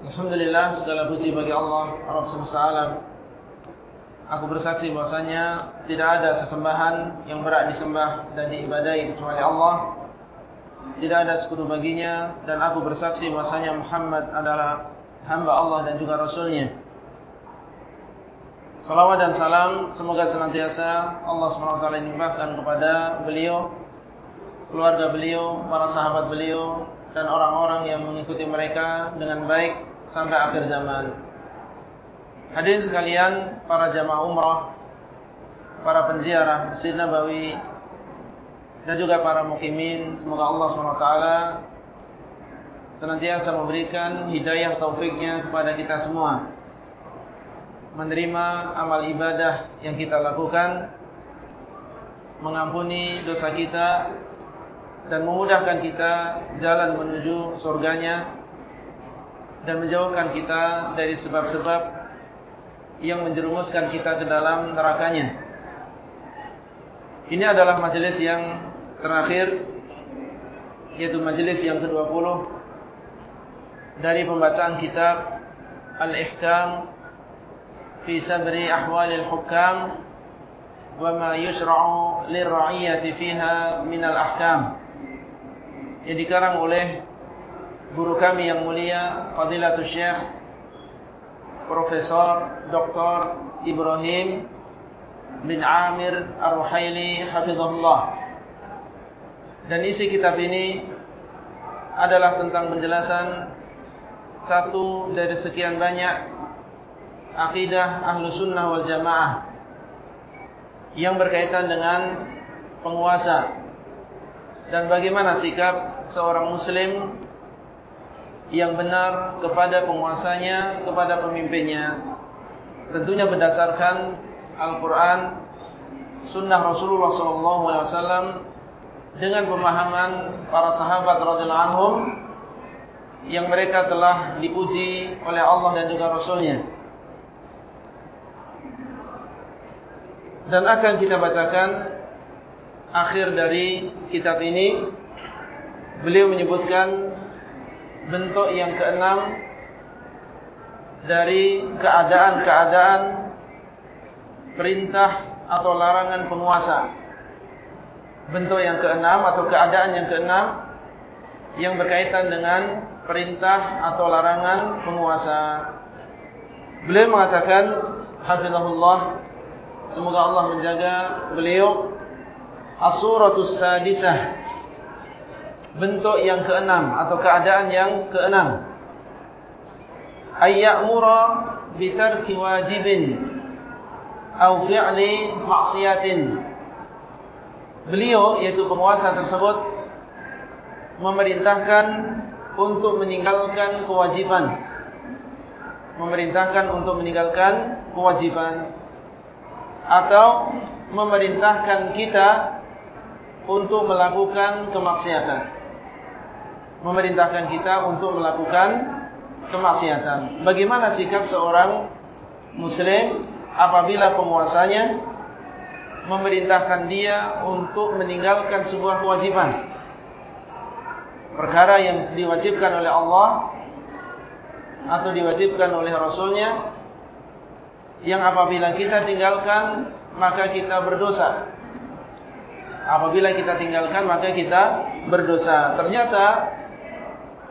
Alhamdulillah segala puji bagi Allah Rabb semesta alam. Aku bersaksi bahwasanya Tidak ada sesembahan yang berat disembah dan diibadai kecuali Allah. Tidak ada sekutu baginya Dan aku bersaksi bahwasanya Muhammad adalah hamba Allah dan juga Rasulnya. Salawat dan salam Semoga senantiasa Allah SWT limpahkan kepada beliau Keluarga beliau, para sahabat beliau Dan orang-orang yang mengikuti mereka dengan baik sampai akhir zaman. Hadirin sekalian, para jamaah umrah, para penziarah Masjid Nabawi dan juga para mukimin, semoga Allah SWT senantiasa memberikan hidayah taufiknya kepada kita semua. Menerima amal ibadah yang kita lakukan, mengampuni dosa kita dan memudahkan kita jalan menuju surganya dan menjauhkan kita dari sebab-sebab yang menjerumuskan kita ke dalam nerakanya. Ini adalah majelis yang terakhir, yaitu majelis yang ke-20 dari pembacaan kitab Al-Ihkam fi Sabri Ahwal Al-Hukam wa ma yusra'u lirra'iyyati fiha min al-ahkam. Yang dikarang oleh guru kami yang mulia Fadilatul Syekh Profesor Dr. Ibrahim bin Amir Ar-Ruhaili Hafizahullah Dan isi kitab ini adalah tentang penjelasan satu dari sekian banyak akidah Ahlu Sunnah wal Jamaah yang berkaitan dengan penguasa dan bagaimana sikap seorang Muslim yang benar kepada penguasanya, kepada pemimpinnya. Tentunya berdasarkan Al-Quran, Sunnah Rasulullah SAW dengan pemahaman para sahabat radhiyallahu anhum yang mereka telah dipuji oleh Allah dan juga Rasulnya. Dan akan kita bacakan akhir dari kitab ini. Beliau menyebutkan bentuk yang keenam dari keadaan-keadaan perintah atau larangan penguasa. Bentuk yang keenam atau keadaan yang keenam yang berkaitan dengan perintah atau larangan penguasa. Beliau mengatakan, Hafizahullah, semoga Allah menjaga beliau, As-suratus sadisah bentuk yang keenam atau keadaan yang keenam. Ayyamura bitarki wajibin au fi'li maksiatin beliau yaitu penguasa tersebut memerintahkan untuk meninggalkan kewajiban. Memerintahkan untuk meninggalkan kewajiban. Atau memerintahkan kita untuk melakukan kemaksiatan memerintahkan kita untuk melakukan kemaksiatan. Bagaimana sikap seorang muslim apabila penguasanya memerintahkan dia untuk meninggalkan sebuah kewajiban? Perkara yang diwajibkan oleh Allah atau diwajibkan oleh Rasulnya yang apabila kita tinggalkan maka kita berdosa. Apabila kita tinggalkan maka kita berdosa. Ternyata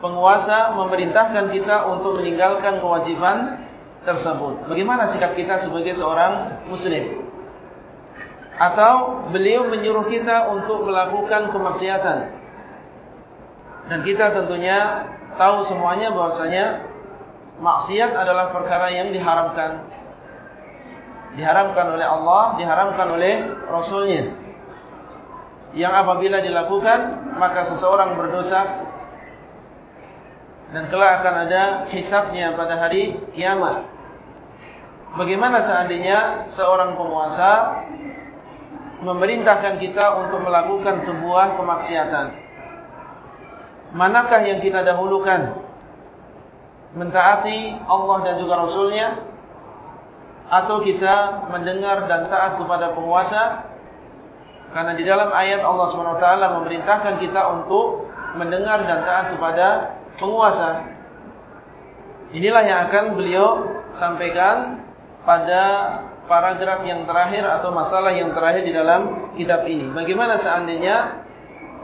penguasa memerintahkan kita untuk meninggalkan kewajiban tersebut. Bagaimana sikap kita sebagai seorang muslim? Atau beliau menyuruh kita untuk melakukan kemaksiatan. Dan kita tentunya tahu semuanya bahwasanya maksiat adalah perkara yang diharamkan. Diharamkan oleh Allah, diharamkan oleh Rasulnya. Yang apabila dilakukan, maka seseorang berdosa dan kelak akan ada hisabnya pada hari kiamat. Bagaimana seandainya seorang penguasa memerintahkan kita untuk melakukan sebuah kemaksiatan? Manakah yang kita dahulukan? Mentaati Allah dan juga Rasulnya atau kita mendengar dan taat kepada penguasa? Karena di dalam ayat Allah SWT memerintahkan kita untuk mendengar dan taat kepada penguasa. Inilah yang akan beliau sampaikan pada paragraf yang terakhir atau masalah yang terakhir di dalam kitab ini. Bagaimana seandainya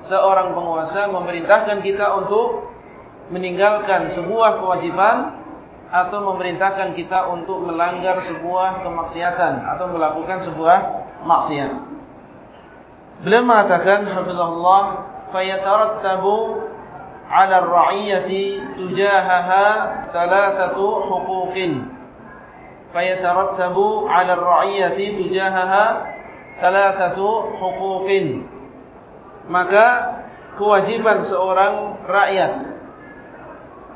seorang penguasa memerintahkan kita untuk meninggalkan sebuah kewajiban atau memerintahkan kita untuk melanggar sebuah kemaksiatan atau melakukan sebuah maksiat. Beliau mengatakan, Alhamdulillah, فَيَتَرَتَّبُ على الرعية تجاهها ثلاثة حقوق فيترتب على الرعية تجاهها ثلاثة حقوق maka kewajiban seorang rakyat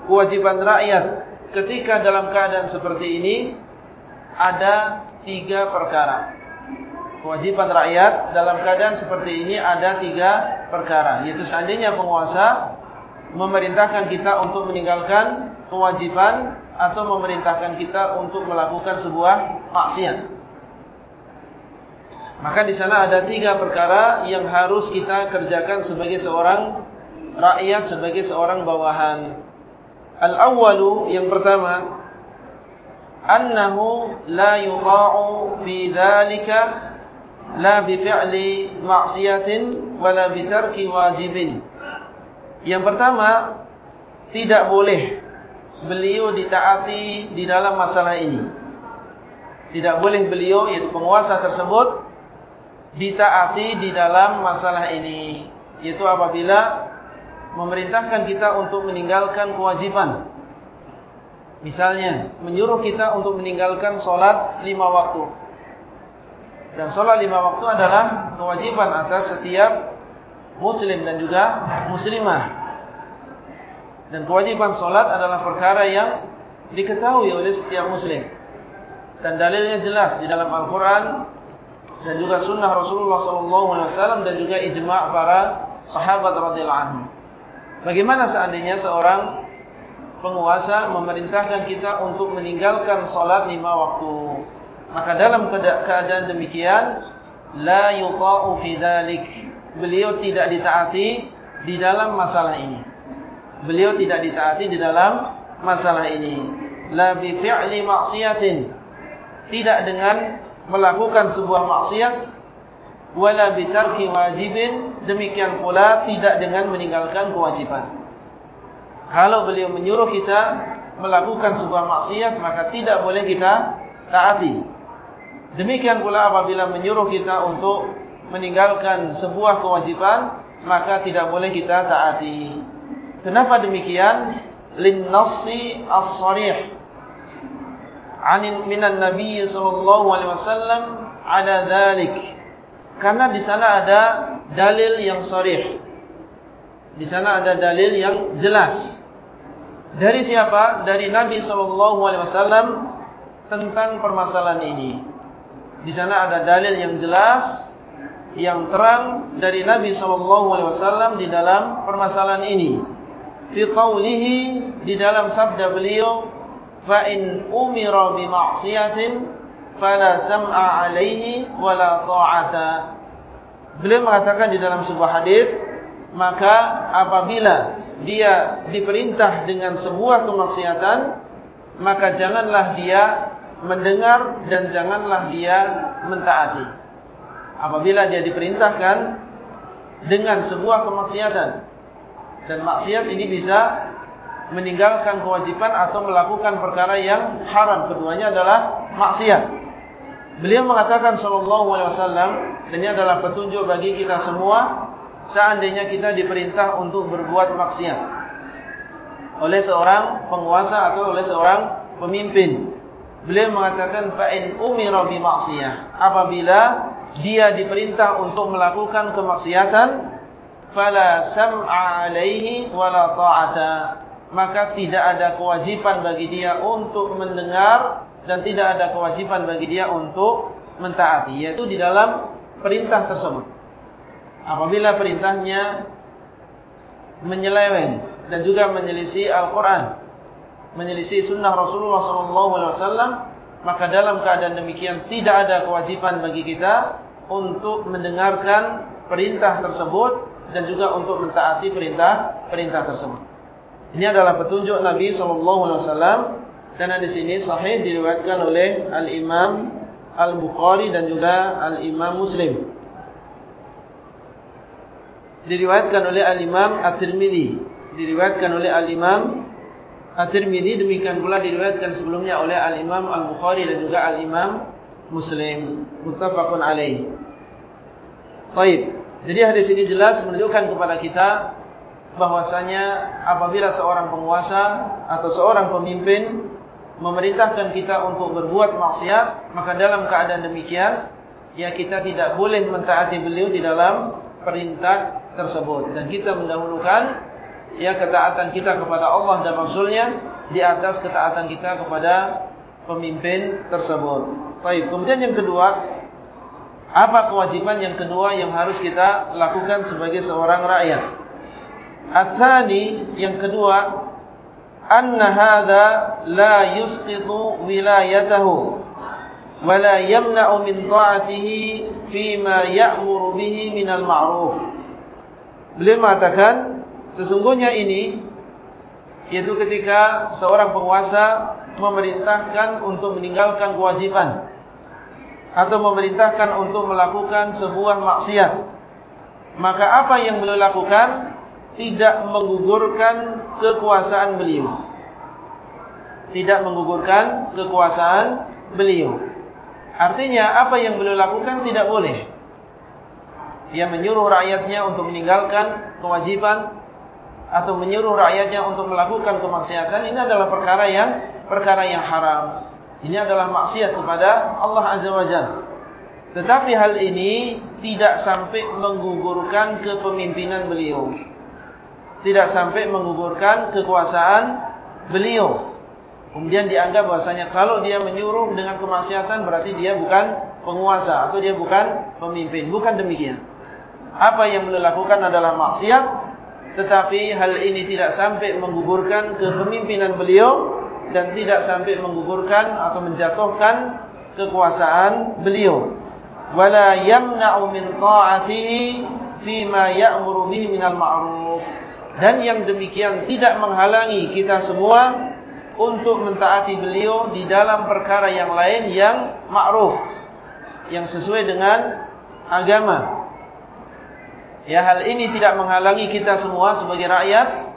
kewajiban rakyat ketika dalam keadaan seperti ini ada tiga perkara kewajiban rakyat dalam keadaan seperti ini ada tiga perkara yaitu seandainya penguasa memerintahkan kita untuk meninggalkan kewajiban atau memerintahkan kita untuk melakukan sebuah maksiat. Maka di sana ada tiga perkara yang harus kita kerjakan sebagai seorang rakyat, sebagai seorang bawahan. Al-awwalu yang pertama, annahu la yuta'u fi dzalika la bi fi'li ma'siyatin wala bi tarki wajibin. Yang pertama, tidak boleh beliau ditaati di dalam masalah ini. Tidak boleh beliau, yaitu penguasa tersebut, ditaati di dalam masalah ini. Yaitu apabila memerintahkan kita untuk meninggalkan kewajiban. Misalnya, menyuruh kita untuk meninggalkan sholat lima waktu. Dan sholat lima waktu adalah kewajiban atas setiap muslim dan juga muslimah. Dan kewajiban solat adalah perkara yang diketahui oleh setiap muslim. Dan dalilnya jelas di dalam Al-Quran dan juga sunnah Rasulullah SAW dan juga ijma' para sahabat radhiyallahu anhu. Bagaimana seandainya seorang penguasa memerintahkan kita untuk meninggalkan solat lima waktu? Maka dalam keadaan demikian, la yuta'u fi dhalik beliau tidak ditaati di dalam masalah ini. Beliau tidak ditaati di dalam masalah ini. La bi fi'li maksiatin. Tidak dengan melakukan sebuah maksiat wala bi tarki wajibin, demikian pula tidak dengan meninggalkan kewajiban. Kalau beliau menyuruh kita melakukan sebuah maksiat, maka tidak boleh kita taati. Demikian pula apabila menyuruh kita untuk meninggalkan sebuah kewajiban maka tidak boleh kita taati. Kenapa demikian? Lin nassi as-sarih. Anin minan Nabi sallallahu alaihi wasallam ala dzalik. Karena di sana ada dalil yang sharih. Di sana ada dalil yang jelas. Dari siapa? Dari Nabi sallallahu alaihi wasallam tentang permasalahan ini. Di sana ada dalil yang jelas yang terang dari Nabi SAW di dalam permasalahan ini. Fi qawlihi di dalam sabda beliau, fa in umira bi ma'siyatin fala sam'a alaihi wala ta'ata. Beliau mengatakan di dalam sebuah hadis, maka apabila dia diperintah dengan sebuah kemaksiatan, maka janganlah dia mendengar dan janganlah dia mentaati apabila dia diperintahkan dengan sebuah kemaksiatan dan maksiat ini bisa meninggalkan kewajiban atau melakukan perkara yang haram. Keduanya adalah maksiat. Beliau mengatakan sallallahu alaihi wasallam ini adalah petunjuk bagi kita semua seandainya kita diperintah untuk berbuat maksiat. Oleh seorang penguasa atau oleh seorang pemimpin. Beliau mengatakan fa in umira bi maksiyah apabila dia diperintah untuk melakukan kemaksiatan fala sam'a alaihi wala ta'ata maka tidak ada kewajiban bagi dia untuk mendengar dan tidak ada kewajiban bagi dia untuk mentaati yaitu di dalam perintah tersebut. Apabila perintahnya menyeleweng dan juga menyelisih Al-Qur'an, menyelisih sunnah Rasulullah SAW, maka dalam keadaan demikian tidak ada kewajiban bagi kita untuk mendengarkan perintah tersebut dan juga untuk mentaati perintah perintah tersebut. Ini adalah petunjuk Nabi SAW dan di sini sahih diriwayatkan oleh Al Imam Al Bukhari dan juga Al Imam Muslim. Diriwayatkan oleh Al Imam At Tirmidzi, diriwayatkan oleh Al Imam At Tirmidzi demikian pula diriwayatkan sebelumnya oleh Al Imam Al Bukhari dan juga Al Imam Muslim. Muttafaqun alaih. Baik. Jadi hadis ini jelas menunjukkan kepada kita bahwasanya apabila seorang penguasa atau seorang pemimpin memerintahkan kita untuk berbuat maksiat, maka dalam keadaan demikian ya kita tidak boleh mentaati beliau di dalam perintah tersebut dan kita mendahulukan ya ketaatan kita kepada Allah dan Rasulnya di atas ketaatan kita kepada pemimpin tersebut. Baik, kemudian yang kedua, apa kewajiban yang kedua yang harus kita lakukan sebagai seorang rakyat? Athani yang kedua anna hadha la yusqitu wilayatahu wa la yamna'u min ta'atihi fima ya'muru bihi min al-ma'ruf. Beliau mengatakan sesungguhnya ini yaitu ketika seorang penguasa memerintahkan untuk meninggalkan kewajiban atau memerintahkan untuk melakukan sebuah maksiat maka apa yang beliau lakukan tidak menggugurkan kekuasaan beliau. Tidak menggugurkan kekuasaan beliau. Artinya apa yang beliau lakukan tidak boleh. Dia menyuruh rakyatnya untuk meninggalkan kewajiban atau menyuruh rakyatnya untuk melakukan kemaksiatan ini adalah perkara yang perkara yang haram. Ini adalah maksiat kepada Allah Azza wa Jalla. Tetapi hal ini tidak sampai menggugurkan kepemimpinan beliau tidak sampai menggugurkan kekuasaan beliau. Kemudian dianggap bahasanya kalau dia menyuruh dengan kemaksiatan berarti dia bukan penguasa atau dia bukan pemimpin. Bukan demikian. Apa yang beliau lakukan adalah maksiat. Tetapi hal ini tidak sampai menggugurkan kepemimpinan beliau. Dan tidak sampai menggugurkan atau menjatuhkan kekuasaan beliau. Wala yamna'u min ta'atihi fima ya'muru bihi minal ma'ruf. Dan yang demikian tidak menghalangi kita semua untuk mentaati beliau di dalam perkara yang lain yang ma'ruf. Yang sesuai dengan agama. Ya hal ini tidak menghalangi kita semua sebagai rakyat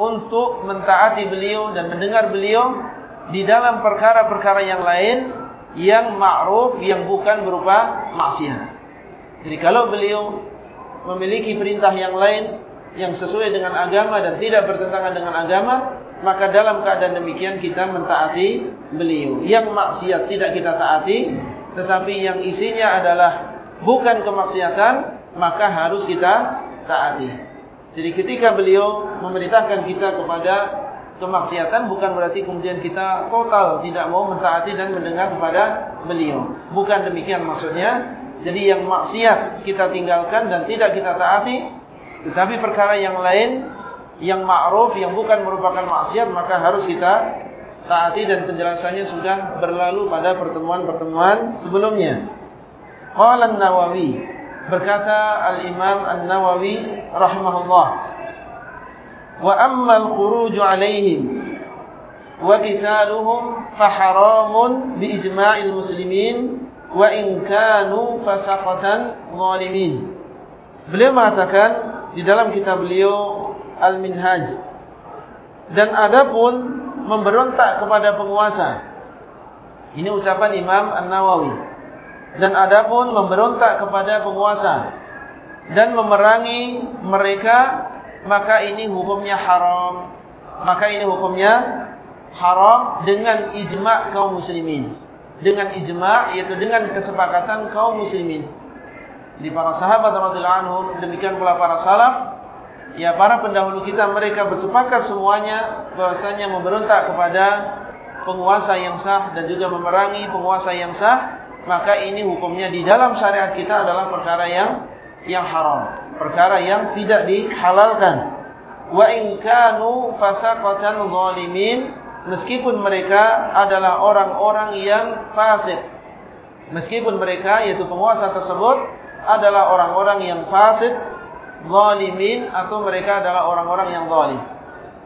untuk mentaati beliau dan mendengar beliau di dalam perkara-perkara yang lain yang ma'ruf yang bukan berupa maksiat. Jadi kalau beliau memiliki perintah yang lain yang sesuai dengan agama dan tidak bertentangan dengan agama, maka dalam keadaan demikian kita mentaati beliau. Yang maksiat tidak kita taati, tetapi yang isinya adalah bukan kemaksiatan, maka harus kita taati. Jadi ketika beliau memerintahkan kita kepada kemaksiatan, bukan berarti kemudian kita total tidak mau mentaati dan mendengar kepada beliau. Bukan demikian maksudnya. Jadi yang maksiat kita tinggalkan dan tidak kita taati, tetapi perkara yang lain yang ma'ruf yang bukan merupakan maksiat maka harus kita taati dan penjelasannya sudah berlalu pada pertemuan-pertemuan sebelumnya. Qala An-Nawawi berkata rahimahullah wa amma al-khuruj 'alaihim wa qitaluhum fa haramun bi ijma'il muslimin wa in kanu fasaqatan zalimin. Beliau mengatakan di dalam kitab beliau Al-Minhaj. Dan adapun memberontak kepada penguasa. Ini ucapan Imam An-Nawawi. Dan adapun memberontak kepada penguasa dan memerangi mereka, maka ini hukumnya haram. Maka ini hukumnya haram dengan ijma' kaum muslimin. Dengan ijma' yaitu dengan kesepakatan kaum muslimin di para sahabat radhiyallahu anhum demikian pula para salaf ya para pendahulu kita mereka bersepakat semuanya bahwasanya memberontak kepada penguasa yang sah dan juga memerangi penguasa yang sah maka ini hukumnya di dalam syariat kita adalah perkara yang yang haram. Perkara yang tidak dihalalkan. Wa in kanu fasaqatan zalimin meskipun mereka adalah orang-orang yang fasik. Meskipun mereka yaitu penguasa tersebut adalah orang-orang yang fasik zalimin atau mereka adalah orang-orang yang zalim.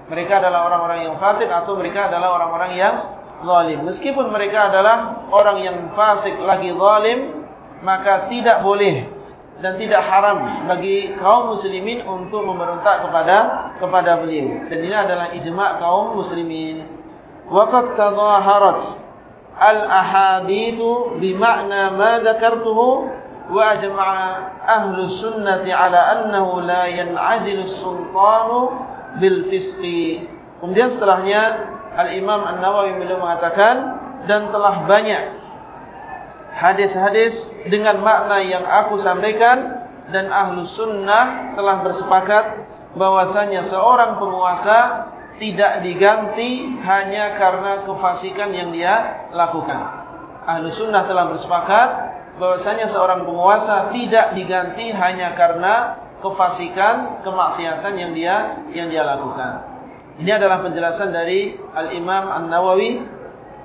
Mereka adalah orang-orang yang fasik atau mereka adalah orang-orang yang zalim. Meskipun mereka adalah orang yang fasik lagi zalim, maka tidak boleh dan tidak haram bagi kaum muslimin untuk memberontak kepada kepada beliau. Dan ini adalah ijma' kaum muslimin. Waqad tadhaharat al-ahadithu bima'na ma dzakartuhu wa ajma'a ahli sunnati 'ala annahu la yan'azilu sultanu bil fisqi. Kemudian setelahnya Al-Imam An-Nawawi beliau mengatakan dan telah banyak hadis-hadis dengan makna yang aku sampaikan dan ahlu sunnah telah bersepakat bahwasanya seorang penguasa tidak diganti hanya karena kefasikan yang dia lakukan. Ahlu sunnah telah bersepakat bahwasanya seorang penguasa tidak diganti hanya karena kefasikan, kemaksiatan yang dia yang dia lakukan. Ini adalah penjelasan dari Al-Imam An-Nawawi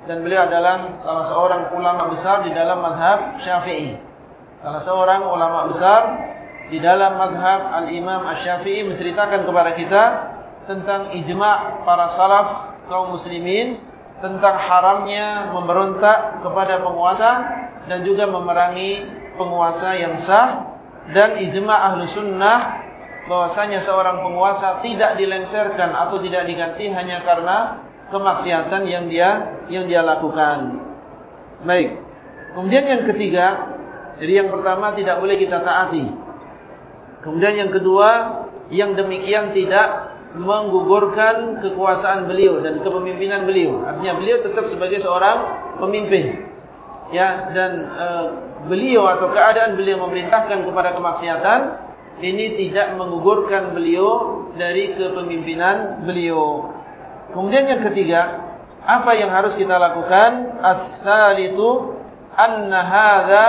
dan beliau adalah salah seorang ulama besar di dalam madhab Syafi'i. Salah seorang ulama besar di dalam madhab Al-Imam Asy-Syafi'i menceritakan kepada kita tentang ijma' para salaf kaum muslimin tentang haramnya memberontak kepada penguasa dan juga memerangi penguasa yang sah dan ijma' ahlu sunnah bahwasanya seorang penguasa tidak dilengserkan atau tidak diganti hanya karena kemaksiatan yang dia yang dia lakukan. Baik. Kemudian yang ketiga, jadi yang pertama tidak boleh kita taati. Kemudian yang kedua, yang demikian tidak menggugurkan kekuasaan beliau dan kepemimpinan beliau. Artinya beliau tetap sebagai seorang pemimpin ya dan e, beliau atau keadaan beliau memerintahkan kepada kemaksiatan ini tidak menggugurkan beliau dari kepemimpinan beliau. Kemudian yang ketiga, apa yang harus kita lakukan? Ats-tsalitu anna hadza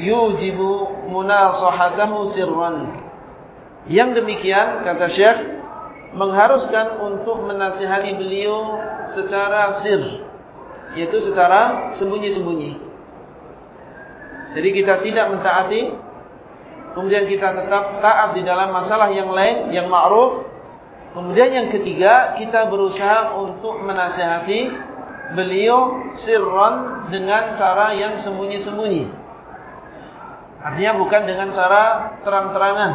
yujibu munasahatahu sirran. Yang demikian kata Syekh mengharuskan untuk menasihati beliau secara sir yaitu secara sembunyi-sembunyi. Jadi kita tidak mentaati Kemudian kita tetap taat di dalam masalah yang lain Yang ma'ruf. Kemudian yang ketiga Kita berusaha untuk menasihati Beliau sirron Dengan cara yang sembunyi-sembunyi. Artinya bukan dengan cara terang-terangan.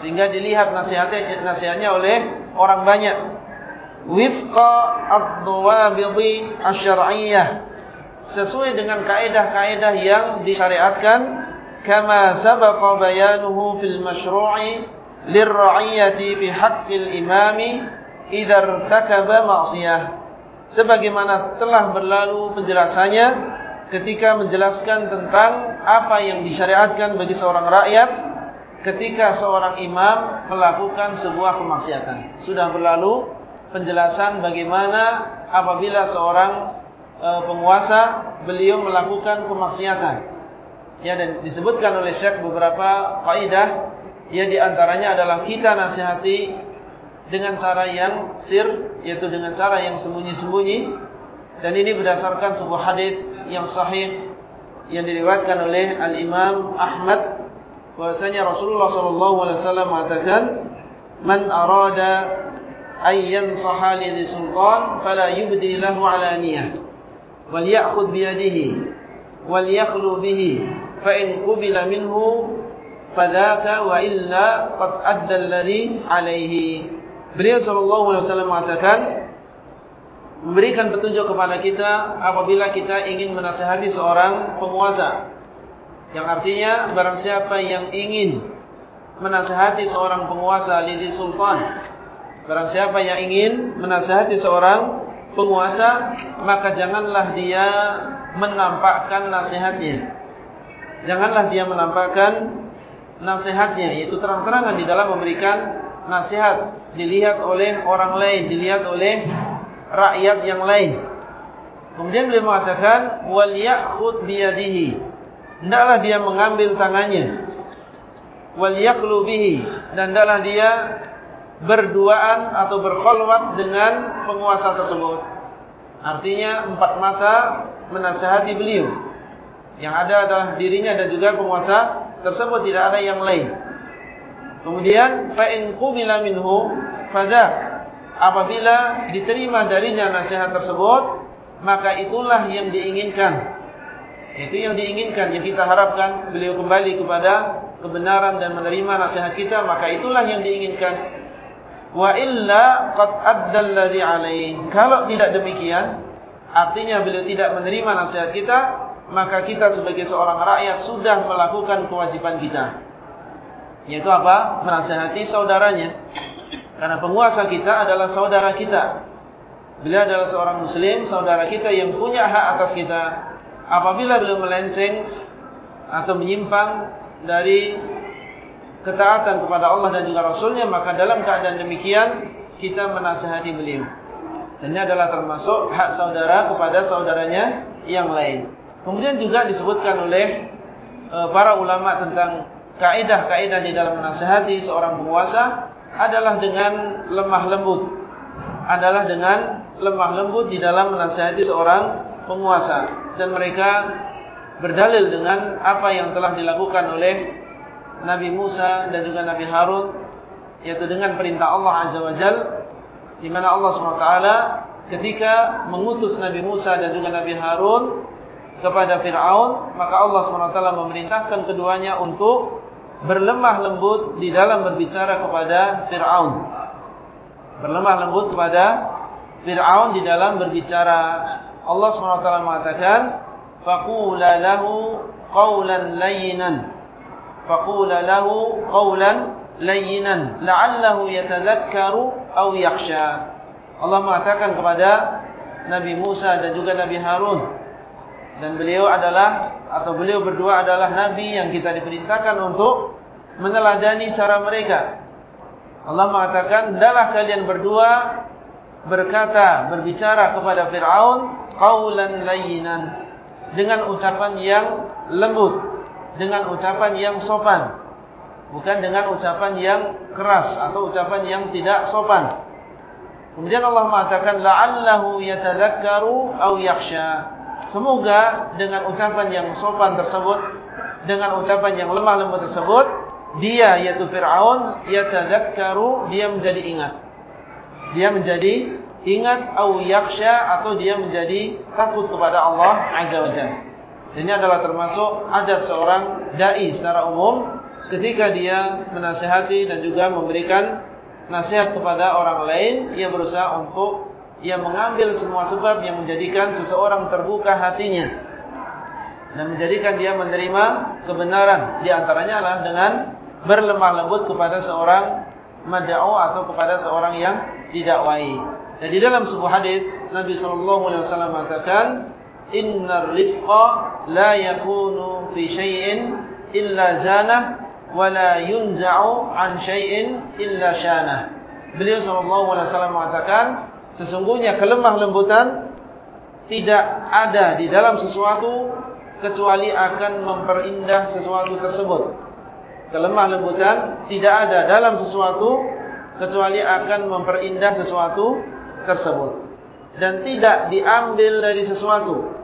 Sehingga dilihat nasihatnya, nasihatnya oleh orang banyak. Wifqa ad-duwabidi asyara'iyah sesuai dengan kaedah-kaedah yang disyariatkan kama sabaqa bayanuhu fil masyru'i lirra'iyati fi haqqil imami idza irtakaba ma'siyah sebagaimana telah berlalu penjelasannya ketika menjelaskan tentang apa yang disyariatkan bagi seorang rakyat ketika seorang imam melakukan sebuah kemaksiatan sudah berlalu penjelasan bagaimana apabila seorang Eh, penguasa beliau melakukan kemaksiatan. Ya dan disebutkan oleh Syekh beberapa kaidah yang diantaranya adalah kita nasihati dengan cara yang sir, yaitu dengan cara yang sembunyi-sembunyi. Dan ini berdasarkan sebuah hadis yang sahih yang diriwayatkan oleh Al Imam Ahmad bahwasanya Rasulullah sallallahu alaihi wasallam mengatakan man arada ay yansaha li sultan fala yubdi lahu alaniyah wal ya'khud bi yadihi wal yakhlu bihi fa in qubila minhu fadzaka wa illa qad adda alladhi alayhi beliau sallallahu alaihi wasallam mengatakan memberikan petunjuk kepada kita apabila kita ingin menasihati seorang penguasa. Yang artinya barang siapa yang ingin menasihati seorang penguasa lidi sultan barang siapa yang ingin menasihati seorang penguasa maka janganlah dia menampakkan nasihatnya janganlah dia menampakkan nasihatnya yaitu terang-terangan di dalam memberikan nasihat dilihat oleh orang lain, dilihat oleh rakyat yang lain. Kemudian beliau mengatakan wal ya'khud bi yadihi. Hendaklah dia mengambil tangannya. Wal yaqlu bihi dan hendaklah dia berduaan atau berkhulwat dengan penguasa tersebut. Artinya empat mata menasihati beliau. Yang ada adalah dirinya dan juga penguasa tersebut tidak ada yang lain. Kemudian fa in qubila minhu fadak. Apabila diterima darinya nasihat tersebut, maka itulah yang diinginkan. Itu yang diinginkan yang kita harapkan beliau kembali kepada kebenaran dan menerima nasihat kita, maka itulah yang diinginkan. Wa illa qad adda alladhi alayhi. Kalau tidak demikian, artinya beliau tidak menerima nasihat kita, maka kita sebagai seorang rakyat sudah melakukan kewajiban kita. Yaitu apa? Menasihati saudaranya. Karena penguasa kita adalah saudara kita. Beliau adalah seorang muslim, saudara kita yang punya hak atas kita. Apabila beliau melenceng atau menyimpang dari ketaatan kepada Allah dan juga Rasulnya maka dalam keadaan demikian kita menasihati beliau ini adalah termasuk hak saudara kepada saudaranya yang lain kemudian juga disebutkan oleh e, para ulama tentang kaidah-kaidah di dalam menasihati seorang penguasa adalah dengan lemah lembut. Adalah dengan lemah lembut di dalam menasihati seorang penguasa. Dan mereka berdalil dengan apa yang telah dilakukan oleh Nabi Musa dan juga Nabi Harun yaitu dengan perintah Allah Azza wa Jal di mana Allah SWT ketika mengutus Nabi Musa dan juga Nabi Harun kepada Fir'aun maka Allah SWT memerintahkan keduanya untuk berlemah lembut di dalam berbicara kepada Fir'aun berlemah lembut kepada Fir'aun di dalam berbicara Allah SWT mengatakan فَقُولَ لَهُ قَوْلًا لَيِّنًا فقول له قولا لينا لعله يتذكر أو يخشى Allah mengatakan kepada Nabi Musa dan juga Nabi Harun dan beliau adalah atau beliau berdua adalah nabi yang kita diperintahkan untuk meneladani cara mereka. Allah mengatakan, "Hendaklah kalian berdua berkata, berbicara kepada Firaun qaulan layyinan dengan ucapan yang lembut." dengan ucapan yang sopan bukan dengan ucapan yang keras atau ucapan yang tidak sopan kemudian Allah mengatakan la'allahu yatadhakkaru aw yakhsha semoga dengan ucapan yang sopan tersebut dengan ucapan yang lemah lembut tersebut dia yaitu Firaun yatadhakkaru dia menjadi ingat. Dia menjadi ingat aw yakhsha atau dia menjadi takut kepada Allah azza wajalla. Ini adalah termasuk adab seorang dai secara umum ketika dia menasihati dan juga memberikan nasihat kepada orang lain, ia berusaha untuk ia mengambil semua sebab yang menjadikan seseorang terbuka hatinya dan menjadikan dia menerima kebenaran. Di antaranya adalah dengan berlemah lembut kepada seorang mad'u atau kepada seorang yang didakwai. Dan di dalam sebuah hadis Nabi sallallahu alaihi wasallam mengatakan innar rifqa la yakunu fi syai'in illa zanah wa la yunza'u an syai'in illa syanah. Beliau sallallahu alaihi wasallam mengatakan sesungguhnya kelemah lembutan tidak ada di dalam sesuatu kecuali akan memperindah sesuatu tersebut. Kelemah lembutan tidak ada dalam sesuatu kecuali akan memperindah sesuatu tersebut. Dan tidak diambil dari sesuatu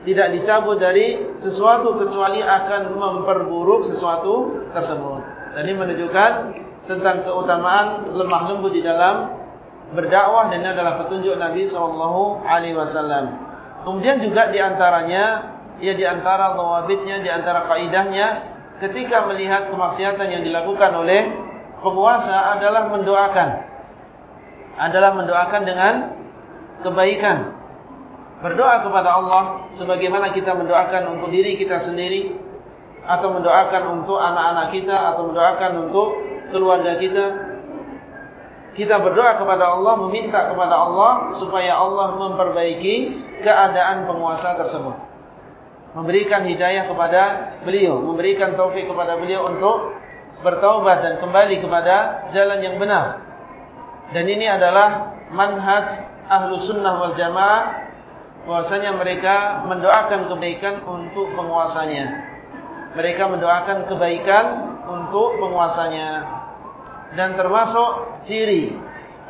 tidak dicabut dari sesuatu kecuali akan memperburuk sesuatu tersebut. Dan ini menunjukkan tentang keutamaan lemah lembut di dalam berdakwah dan ini adalah petunjuk Nabi wasallam. Kemudian juga di antaranya ya di antara dawabitnya, di antara kaidahnya ketika melihat kemaksiatan yang dilakukan oleh penguasa adalah mendoakan. Adalah mendoakan dengan kebaikan berdoa kepada Allah sebagaimana kita mendoakan untuk diri kita sendiri atau mendoakan untuk anak-anak kita atau mendoakan untuk keluarga kita kita berdoa kepada Allah meminta kepada Allah supaya Allah memperbaiki keadaan penguasa tersebut memberikan hidayah kepada beliau memberikan taufik kepada beliau untuk bertaubat dan kembali kepada jalan yang benar. Dan ini adalah manhaj ahlu sunnah wal jamaah bahwasanya mereka mendoakan kebaikan untuk penguasanya. Mereka mendoakan kebaikan untuk penguasanya. Dan termasuk ciri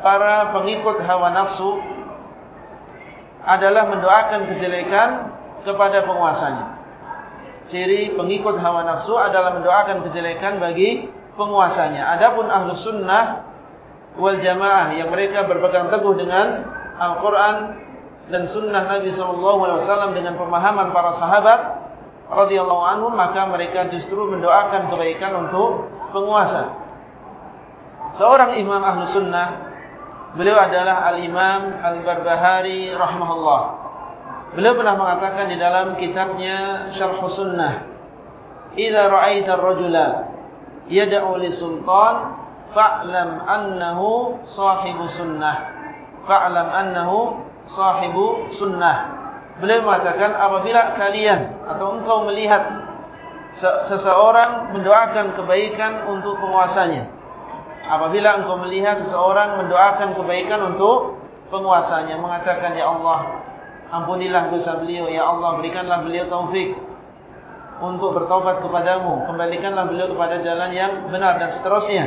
para pengikut hawa nafsu adalah mendoakan kejelekan kepada penguasanya. Ciri pengikut hawa nafsu adalah mendoakan kejelekan bagi penguasanya. Adapun ahlu sunnah wal jamaah yang mereka berpegang teguh dengan Al-Quran dan sunnah Nabi SAW dengan pemahaman para sahabat radhiyallahu anhum maka mereka justru mendoakan kebaikan untuk penguasa. Seorang imam ahlu sunnah Beliau adalah Al-Imam Al-Barbahari rahimahullah. Beliau pernah mengatakan di dalam kitabnya Syarh Sunnah, "Idza ra'aita ar-rajula yad'u li sultan fa'lam annahu sahibu sunnah." Fa'lam annahu sahibu sunnah. Beliau mengatakan apabila kalian atau engkau melihat seseorang mendoakan kebaikan untuk penguasanya, apabila engkau melihat seseorang mendoakan kebaikan untuk penguasanya mengatakan ya Allah ampunilah dosa beliau. Ya Allah berikanlah beliau taufik untuk bertobat kepadamu. Kembalikanlah beliau kepada jalan yang benar dan seterusnya.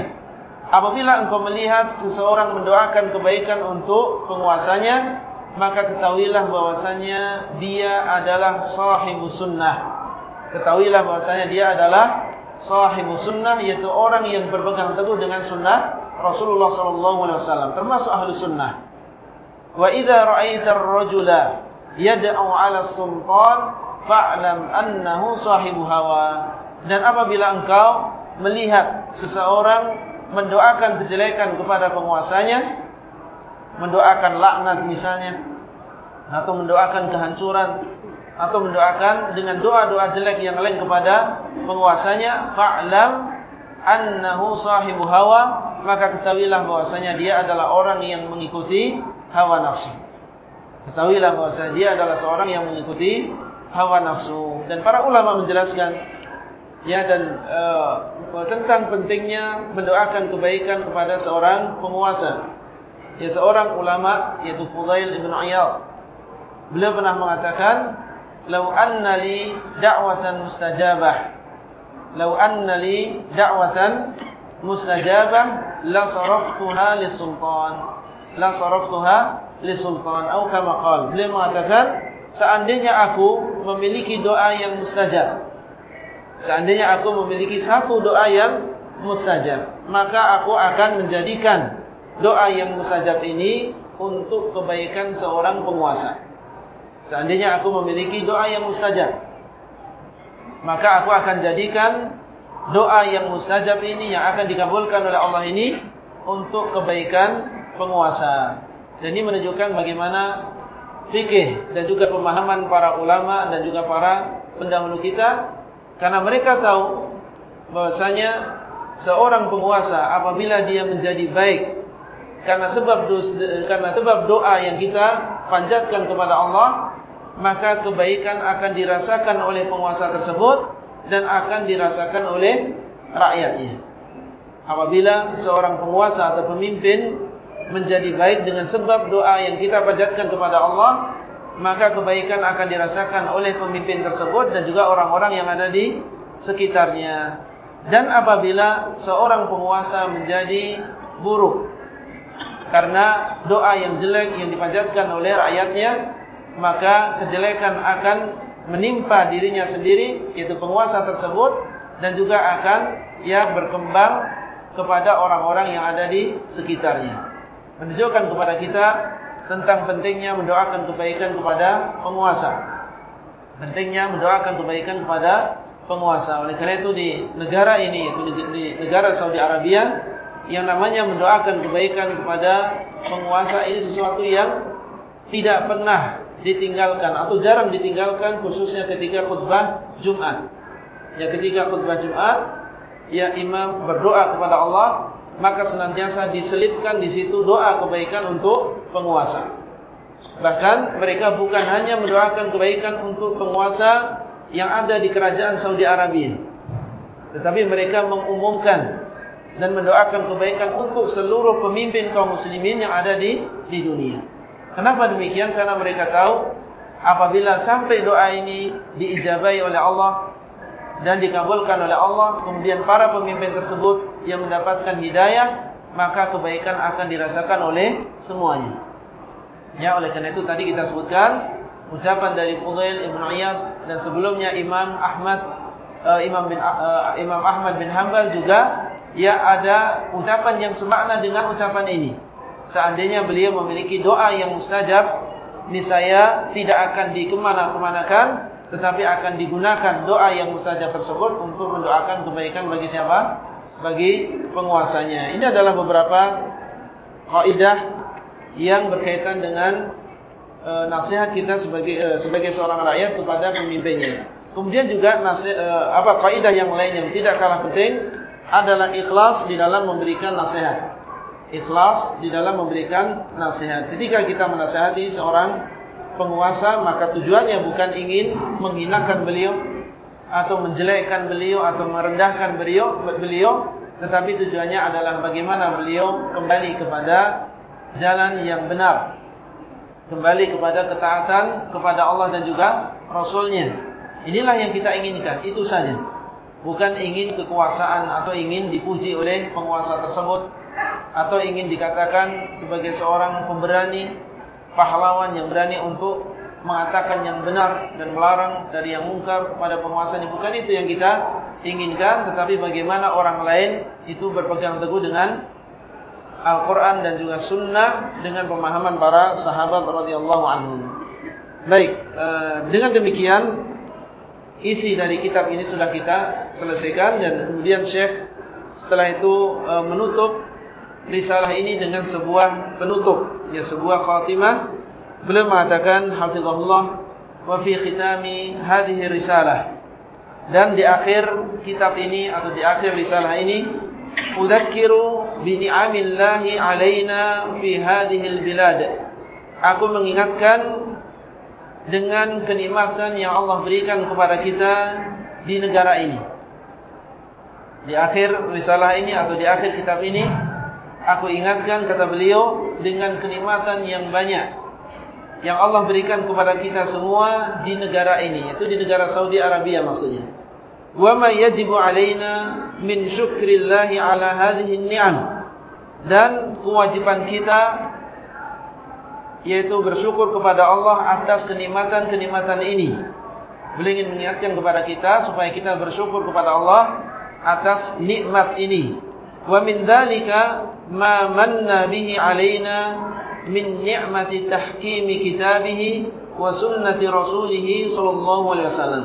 Apabila engkau melihat seseorang mendoakan kebaikan untuk penguasanya maka ketahuilah bahwasanya dia adalah sahibu sunnah. Ketahuilah bahwasanya dia adalah sahibu sunnah yaitu orang yang berpegang teguh dengan sunnah Rasulullah sallallahu alaihi wasallam termasuk ahli sunnah. Wa idza ra'aita ar-rajula yad'u 'ala as-sultan fa'lam annahu sahibu hawa. Dan apabila engkau melihat seseorang mendoakan kejelekan kepada penguasanya, mendoakan laknat misalnya atau mendoakan kehancuran atau mendoakan dengan doa-doa jelek yang lain kepada penguasanya. Fa'lam annahu sahibu hawa. Maka ketahuilah bahwasanya dia adalah orang yang mengikuti hawa nafsu. Ketahuilah bahwasanya dia adalah seorang yang mengikuti hawa nafsu. Dan para ulama menjelaskan ya dan uh, tentang pentingnya mendoakan kebaikan kepada seorang penguasa. Ya seorang ulama yaitu Fudail ibn Iyad. Beliau pernah mengatakan Lau anna li da'watan mustajabah. Lau anna li da'watan mustajabah La saraftuha li sultan. La saraftuha li sultan. Atau kama qal Beliau mengatakan Seandainya aku memiliki doa yang mustajab Seandainya aku memiliki satu doa yang mustajab Maka aku akan menjadikan Doa yang mustajab ini Untuk kebaikan seorang penguasa Seandainya aku memiliki doa yang mustajab Maka aku akan jadikan Doa yang mustajab ini Yang akan dikabulkan oleh Allah ini Untuk kebaikan penguasa. Dan ini menunjukkan bagaimana Fikih dan juga pemahaman para ulama Dan juga para pendahulu kita. Karena mereka tahu bahwasanya Seorang penguasa apabila dia menjadi baik karena sebab karena sebab doa yang kita panjatkan kepada Allah maka kebaikan akan dirasakan oleh penguasa tersebut dan akan dirasakan oleh rakyatnya. Apabila seorang penguasa atau pemimpin menjadi baik dengan sebab doa yang kita panjatkan kepada Allah, maka kebaikan akan dirasakan oleh pemimpin tersebut dan juga orang-orang yang ada di sekitarnya. Dan apabila seorang penguasa menjadi buruk karena doa yang jelek yang dipanjatkan oleh rakyatnya, maka kejelekan akan menimpa dirinya sendiri yaitu penguasa tersebut dan juga akan ya berkembang kepada orang-orang yang ada di sekitarnya. Menunjukkan kepada kita tentang pentingnya mendoakan kebaikan kepada penguasa. Pentingnya mendoakan kebaikan kepada penguasa. Oleh karena itu di negara ini di negara Saudi Arabia yang namanya mendoakan kebaikan kepada penguasa ini sesuatu yang tidak pernah ditinggalkan atau jarang ditinggalkan khususnya ketika khutbah Jumat. Ya ketika khutbah Jumat, ya imam berdoa kepada Allah, maka senantiasa diselipkan di situ doa kebaikan untuk penguasa. Bahkan mereka bukan hanya mendoakan kebaikan untuk penguasa yang ada di kerajaan Saudi Arabia. tetapi mereka mengumumkan dan mendoakan kebaikan untuk seluruh pemimpin kaum muslimin yang ada di di dunia. Kenapa demikian? Karena mereka tahu apabila sampai doa ini diijabai oleh Allah dan dikabulkan oleh Allah, kemudian para pemimpin tersebut yang mendapatkan hidayah, maka kebaikan akan dirasakan oleh semuanya. Ya, oleh karena itu tadi kita sebutkan ucapan dari Fudail Ibn Iyad dan sebelumnya Imam Ahmad uh, Imam bin uh, Imam Ahmad bin Hanbal juga ya ada ucapan yang semakna dengan ucapan ini. Seandainya beliau memiliki doa yang mustajab, niscaya tidak akan dikemana-kemanakan, tetapi akan digunakan doa yang mustajab tersebut untuk mendoakan kebaikan bagi siapa? Bagi penguasanya. Ini adalah beberapa kaidah yang berkaitan dengan e, nasihat kita sebagai e, sebagai seorang rakyat kepada pemimpinnya. Kemudian juga nasihat, e, apa kaidah yang lain yang tidak kalah penting adalah ikhlas di dalam memberikan nasihat. Ikhlas di dalam memberikan nasihat. Ketika kita menasihati seorang penguasa, maka tujuannya bukan ingin menghinakan beliau atau menjelekkan beliau atau merendahkan beliau, beliau, tetapi tujuannya adalah bagaimana beliau kembali kepada jalan yang benar. Kembali kepada ketaatan kepada Allah dan juga Rasulnya. Inilah yang kita inginkan, itu saja bukan ingin kekuasaan atau ingin dipuji oleh penguasa tersebut atau ingin dikatakan sebagai seorang pemberani pahlawan yang berani untuk mengatakan yang benar dan melarang dari yang mungkar kepada penguasa ini bukan itu yang kita inginkan tetapi bagaimana orang lain itu berpegang teguh dengan Al-Quran dan juga Sunnah dengan pemahaman para sahabat radhiyallahu anhum. Baik, eh, dengan demikian isi dari kitab ini sudah kita selesaikan dan kemudian Syekh setelah itu e, menutup risalah ini dengan sebuah penutup. Ya sebuah khatimah. Beliau mengatakan hafizahullah wa fi khitami hadhihi risalah. Dan di akhir kitab ini atau di akhir risalah ini udzakiru bi ni'amillahi alaina fi hadhihi albilad. Aku mengingatkan dengan kenikmatan yang Allah berikan kepada kita di negara ini. Di akhir risalah ini atau di akhir kitab ini, aku ingatkan kata beliau dengan kenikmatan yang banyak yang Allah berikan kepada kita semua di negara ini, yaitu di negara Saudi Arabia maksudnya. Wa ma yajibu alaina min syukrillahi ala hadhihi ni'am. Dan kewajiban kita yaitu bersyukur kepada Allah atas kenikmatan-kenikmatan ini. Beliau ingin mengingatkan kepada kita supaya kita bersyukur kepada Allah atas nikmat ini. Wa min dzalika ma manna bihi alaina min ni'mati tahkimi kitabih wa sunnati rasulih sallallahu alaihi wasallam.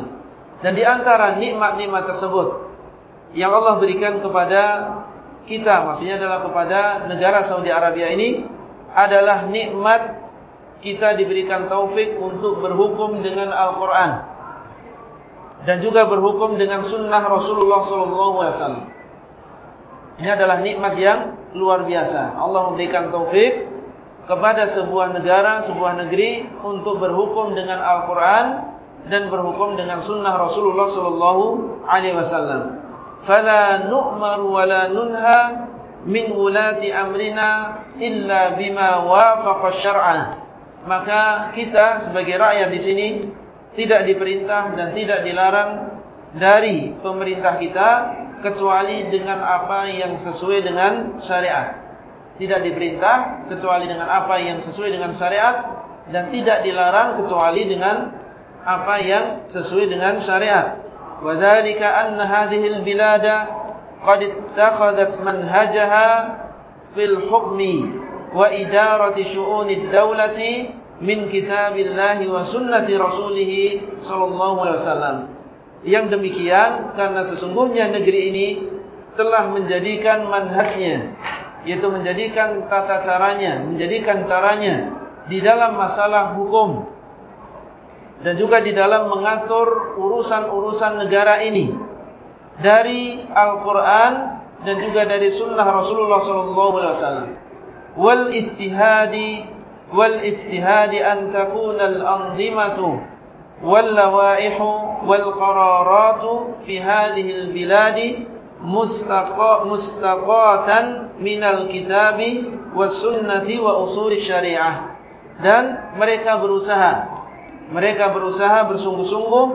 Dan di antara nikmat-nikmat tersebut yang Allah berikan kepada kita, maksudnya adalah kepada negara Saudi Arabia ini adalah nikmat kita diberikan taufik untuk berhukum dengan Al-Quran dan juga berhukum dengan Sunnah Rasulullah SAW. Ini adalah nikmat yang luar biasa. Allah memberikan taufik kepada sebuah negara, sebuah negeri untuk berhukum dengan Al-Quran dan berhukum dengan Sunnah Rasulullah SAW. Fala nu'mar wa la nunha min wulati amrina illa bima wafaqa syar'ah maka kita sebagai rakyat di sini tidak diperintah dan tidak dilarang dari pemerintah kita kecuali dengan apa yang sesuai dengan syariat. Tidak diperintah kecuali dengan apa yang sesuai dengan syariat dan tidak dilarang kecuali dengan apa yang sesuai dengan syariat. Wa dzalika anna hadhihi al-bilada qad ittakhadhat manhajaha fil hukmi wa idarati syu'unid dawlati min kitabillahi wa sunnati rasulih sallallahu alaihi wasallam. Yang demikian karena sesungguhnya negeri ini telah menjadikan manhajnya yaitu menjadikan tata caranya, menjadikan caranya di dalam masalah hukum dan juga di dalam mengatur urusan-urusan negara ini dari Al-Qur'an dan juga dari sunnah Rasulullah sallallahu alaihi wasallam. Wal ijtihadi wal ijtihadi an takuna al anzimatu واللوائح والقرارات في هذه البلاد مستقاة من الكتاب والسنة وأصول الشريعة dan mereka berusaha mereka berusaha bersungguh-sungguh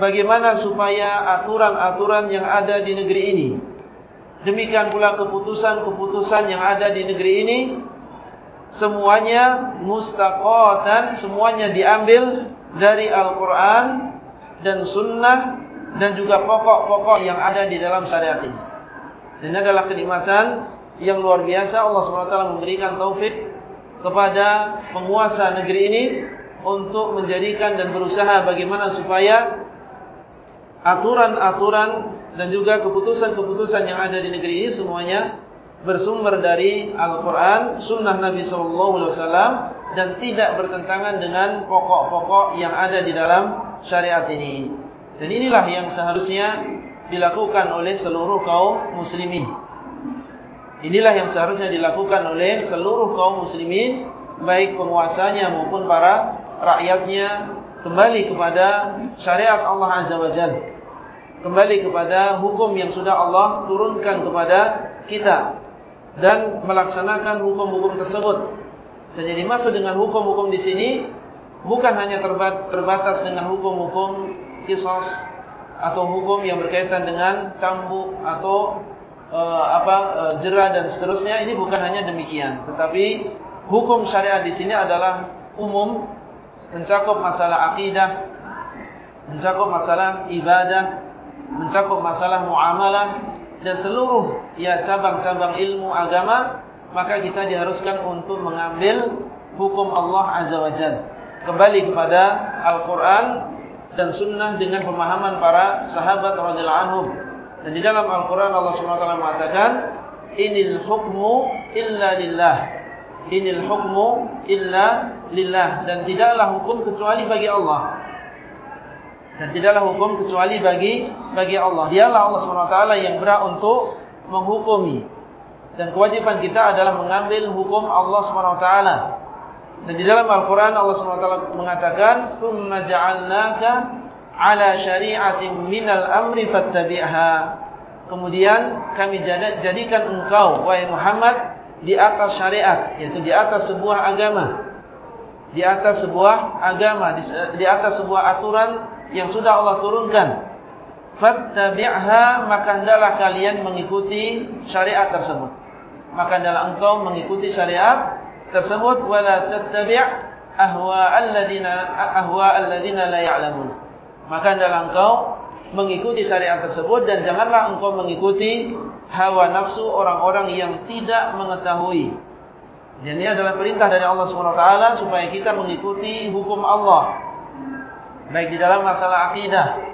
bagaimana supaya aturan-aturan yang ada di negeri ini demikian pula keputusan-keputusan yang ada di negeri ini semuanya mustaqatan semuanya diambil dari Al-Quran dan Sunnah dan juga pokok-pokok yang ada di dalam syariat ini. Dan ini adalah kenikmatan yang luar biasa Allah SWT memberikan taufik kepada penguasa negeri ini untuk menjadikan dan berusaha bagaimana supaya aturan-aturan dan juga keputusan-keputusan yang ada di negeri ini semuanya bersumber dari Al-Quran, Sunnah Nabi SAW dan tidak bertentangan dengan pokok-pokok yang ada di dalam syariat ini. Dan inilah yang seharusnya dilakukan oleh seluruh kaum muslimin. Inilah yang seharusnya dilakukan oleh seluruh kaum muslimin, baik penguasanya maupun para rakyatnya, kembali kepada syariat Allah Azza wa Jal. Kembali kepada hukum yang sudah Allah turunkan kepada kita. Dan melaksanakan hukum-hukum tersebut dan jadi maksud dengan hukum-hukum di sini bukan hanya terbatas dengan hukum-hukum kisos atau hukum yang berkaitan dengan cambuk atau uh, apa uh, jerah dan seterusnya. Ini bukan hanya demikian, tetapi hukum syariat di sini adalah umum, mencakup masalah akidah, mencakup masalah ibadah, mencakup masalah muamalah dan seluruh ya cabang-cabang ilmu agama maka kita diharuskan untuk mengambil hukum Allah Azza wa Jal. Kembali kepada Al-Quran dan Sunnah dengan pemahaman para sahabat radhiyallahu anhum. Dan di dalam Al-Quran Allah SWT mengatakan, Inil hukmu illa lillah. Inil hukmu illa lillah. Dan tidaklah hukum kecuali bagi Allah. Dan tidaklah hukum kecuali bagi bagi Allah. Dialah Allah SWT yang berhak untuk menghukumi dan kewajiban kita adalah mengambil hukum Allah SWT. Dan di dalam Al-Quran Allah SWT mengatakan, ثُمَّ جَعَلْنَاكَ عَلَى شَرِيعَةٍ مِنَ الْأَمْرِ فَاتَّبِعْهَا Kemudian kami jadikan engkau, wahai Muhammad, di atas syariat, yaitu di atas sebuah agama. Di atas sebuah agama, di atas sebuah aturan yang sudah Allah turunkan. فَاتَّبِعْهَا Maka hendaklah kalian mengikuti syariat tersebut maka adalah engkau mengikuti syariat tersebut. Wala tattabi' ahwa alladziina ahwa alladziina la ya'lamun. Maka adalah engkau mengikuti syariat tersebut dan janganlah engkau mengikuti hawa nafsu orang-orang yang tidak mengetahui. Dan ini adalah perintah dari Allah SWT supaya kita mengikuti hukum Allah. Baik di dalam masalah akidah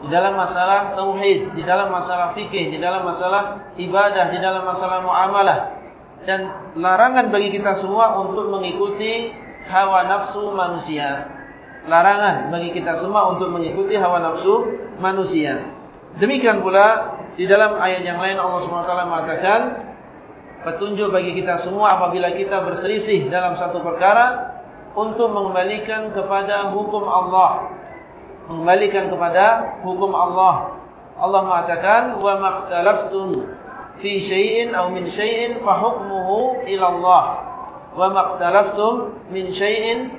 di dalam masalah tauhid, di dalam masalah fikih, di dalam masalah ibadah, di dalam masalah muamalah dan larangan bagi kita semua untuk mengikuti hawa nafsu manusia. Larangan bagi kita semua untuk mengikuti hawa nafsu manusia. Demikian pula di dalam ayat yang lain Allah SWT mengatakan petunjuk bagi kita semua apabila kita berselisih dalam satu perkara untuk mengembalikan kepada hukum Allah mengembalikan kepada hukum Allah. Allah mengatakan wa maqtalaftum fi syai'in aw min syai'in fa hukmuhu ila Allah. Wa maqtalaftum min syai'in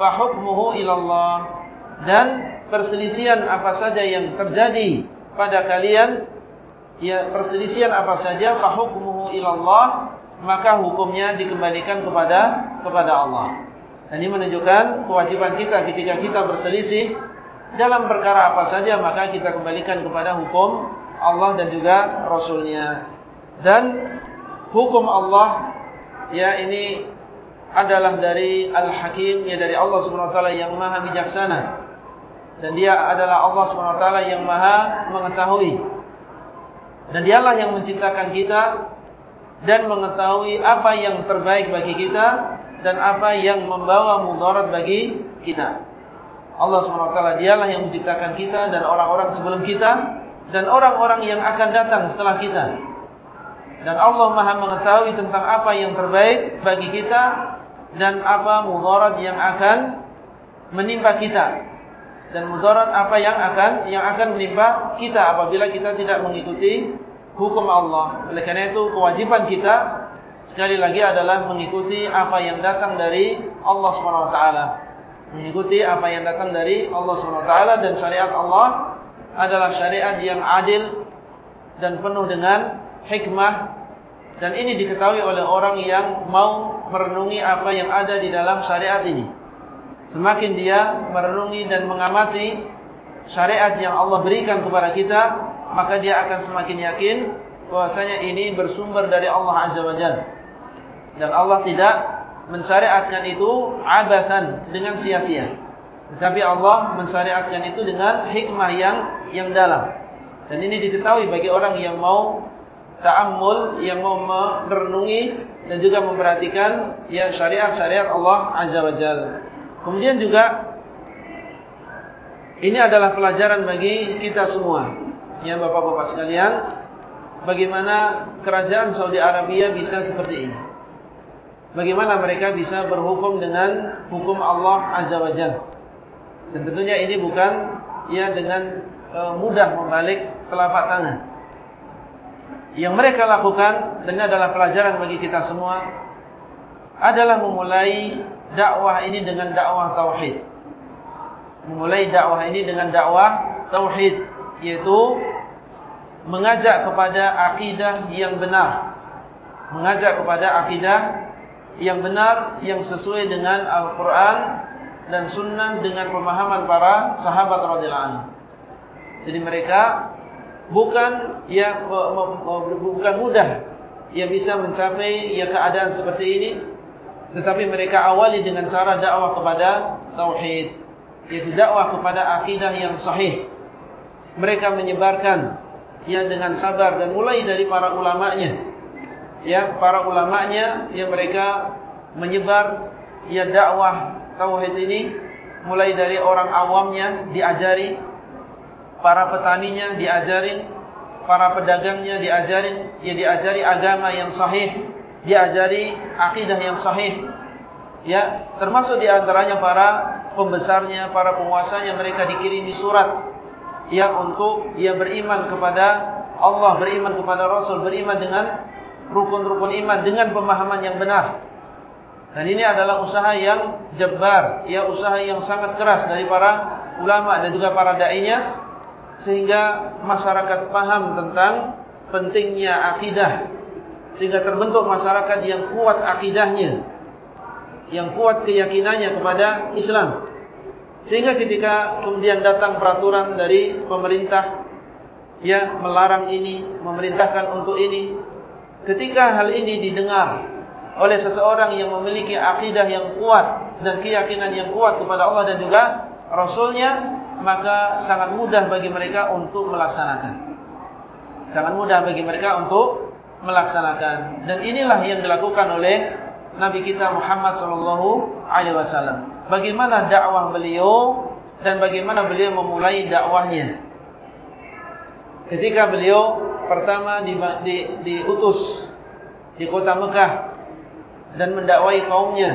fa hukmuhu ila Allah. Dan perselisihan apa saja yang terjadi pada kalian ya perselisihan apa saja fa hukmuhu ila Allah maka hukumnya dikembalikan kepada kepada Allah. Dan ini menunjukkan kewajiban kita ketika kita berselisih dalam perkara apa saja maka kita kembalikan kepada hukum Allah dan juga Rasulnya. Dan hukum Allah ya ini adalah dari Al-Hakim ya dari Allah SWT yang maha bijaksana. Dan dia adalah Allah SWT yang maha mengetahui. Dan dialah yang menciptakan kita dan mengetahui apa yang terbaik bagi kita dan apa yang membawa mudarat bagi kita Allah SWT dialah yang menciptakan kita dan orang-orang sebelum kita dan orang-orang yang akan datang setelah kita. Dan Allah Maha mengetahui tentang apa yang terbaik bagi kita dan apa mudarat yang akan menimpa kita. dan mudarat apa yang akan yang akan menimpa kita apabila kita tidak mengikuti hukum Allah. Oleh karena itu kewajiban kita sekali lagi adalah mengikuti apa yang datang dari Allah SWT. Mengikuti apa yang datang dari Allah SWT dan syariat Allah adalah syariat yang adil dan penuh dengan hikmah dan ini diketahui oleh orang yang mau merenungi apa yang ada di dalam syariat ini. Semakin dia merenungi dan mengamati syariat yang Allah berikan kepada kita, maka dia akan semakin yakin bahwasanya ini bersumber dari Allah Azza wa Jalla. Dan Allah tidak mensyariatkan itu abatan dengan sia-sia. Tetapi Allah mensyariatkan itu dengan hikmah yang yang dalam. Dan ini diketahui bagi orang yang mau ta'ammul, yang mau merenungi dan juga memperhatikan ya syariat-syariat Allah Azza wa Jalla. Kemudian juga ini adalah pelajaran bagi kita semua, ya bapak-bapak sekalian, bagaimana kerajaan Saudi Arabia bisa seperti ini. Bagaimana mereka bisa berhukum dengan hukum Allah Azza wa Jalla. Dan tentunya ini bukan ya dengan e, mudah membalik telapak tangan. Yang mereka lakukan dan ini adalah pelajaran bagi kita semua adalah memulai dakwah ini dengan dakwah tauhid. Memulai dakwah ini dengan dakwah tauhid yaitu mengajak kepada akidah yang benar. Mengajak kepada akidah yang benar yang sesuai dengan Al-Qur'an dan sunnah dengan pemahaman para sahabat radhiyallahu anhu. Jadi mereka bukan ya bukan mudah yang bisa mencapai ya keadaan seperti ini tetapi mereka awali dengan cara dakwah kepada tauhid, yaitu dakwah kepada akidah yang sahih. Mereka menyebarkan ya dengan sabar dan mulai dari para ulamanya. Ya, para ulamanya yang mereka menyebar ya dakwah tauhid ini mulai dari orang awamnya diajari, para petaninya diajari, para pedagangnya diajari, ya diajari agama yang sahih diajari akidah yang sahih. Ya, termasuk di antaranya para pembesarnya, para penguasanya mereka dikirimi surat ya untuk ia beriman kepada Allah, beriman kepada Rasul, beriman dengan rukun-rukun iman dengan pemahaman yang benar. Dan ini adalah usaha yang jebar, ya usaha yang sangat keras dari para ulama dan juga para dai-nya sehingga masyarakat paham tentang pentingnya akidah. Sehingga terbentuk masyarakat yang kuat akidahnya yang kuat keyakinannya kepada Islam. Sehingga ketika kemudian datang peraturan dari pemerintah yang melarang ini memerintahkan untuk ini ketika hal ini didengar oleh seseorang yang memiliki akidah yang kuat dan keyakinan yang kuat kepada Allah dan juga Rasulnya maka sangat mudah bagi mereka untuk melaksanakan sangat mudah bagi mereka untuk melaksanakan dan inilah yang dilakukan oleh Nabi kita Muhammad sallallahu alaihi wasallam. Bagaimana dakwah beliau dan bagaimana beliau memulai dakwahnya. Ketika beliau pertama di, di, diutus di kota Mekah dan mendakwai kaumnya.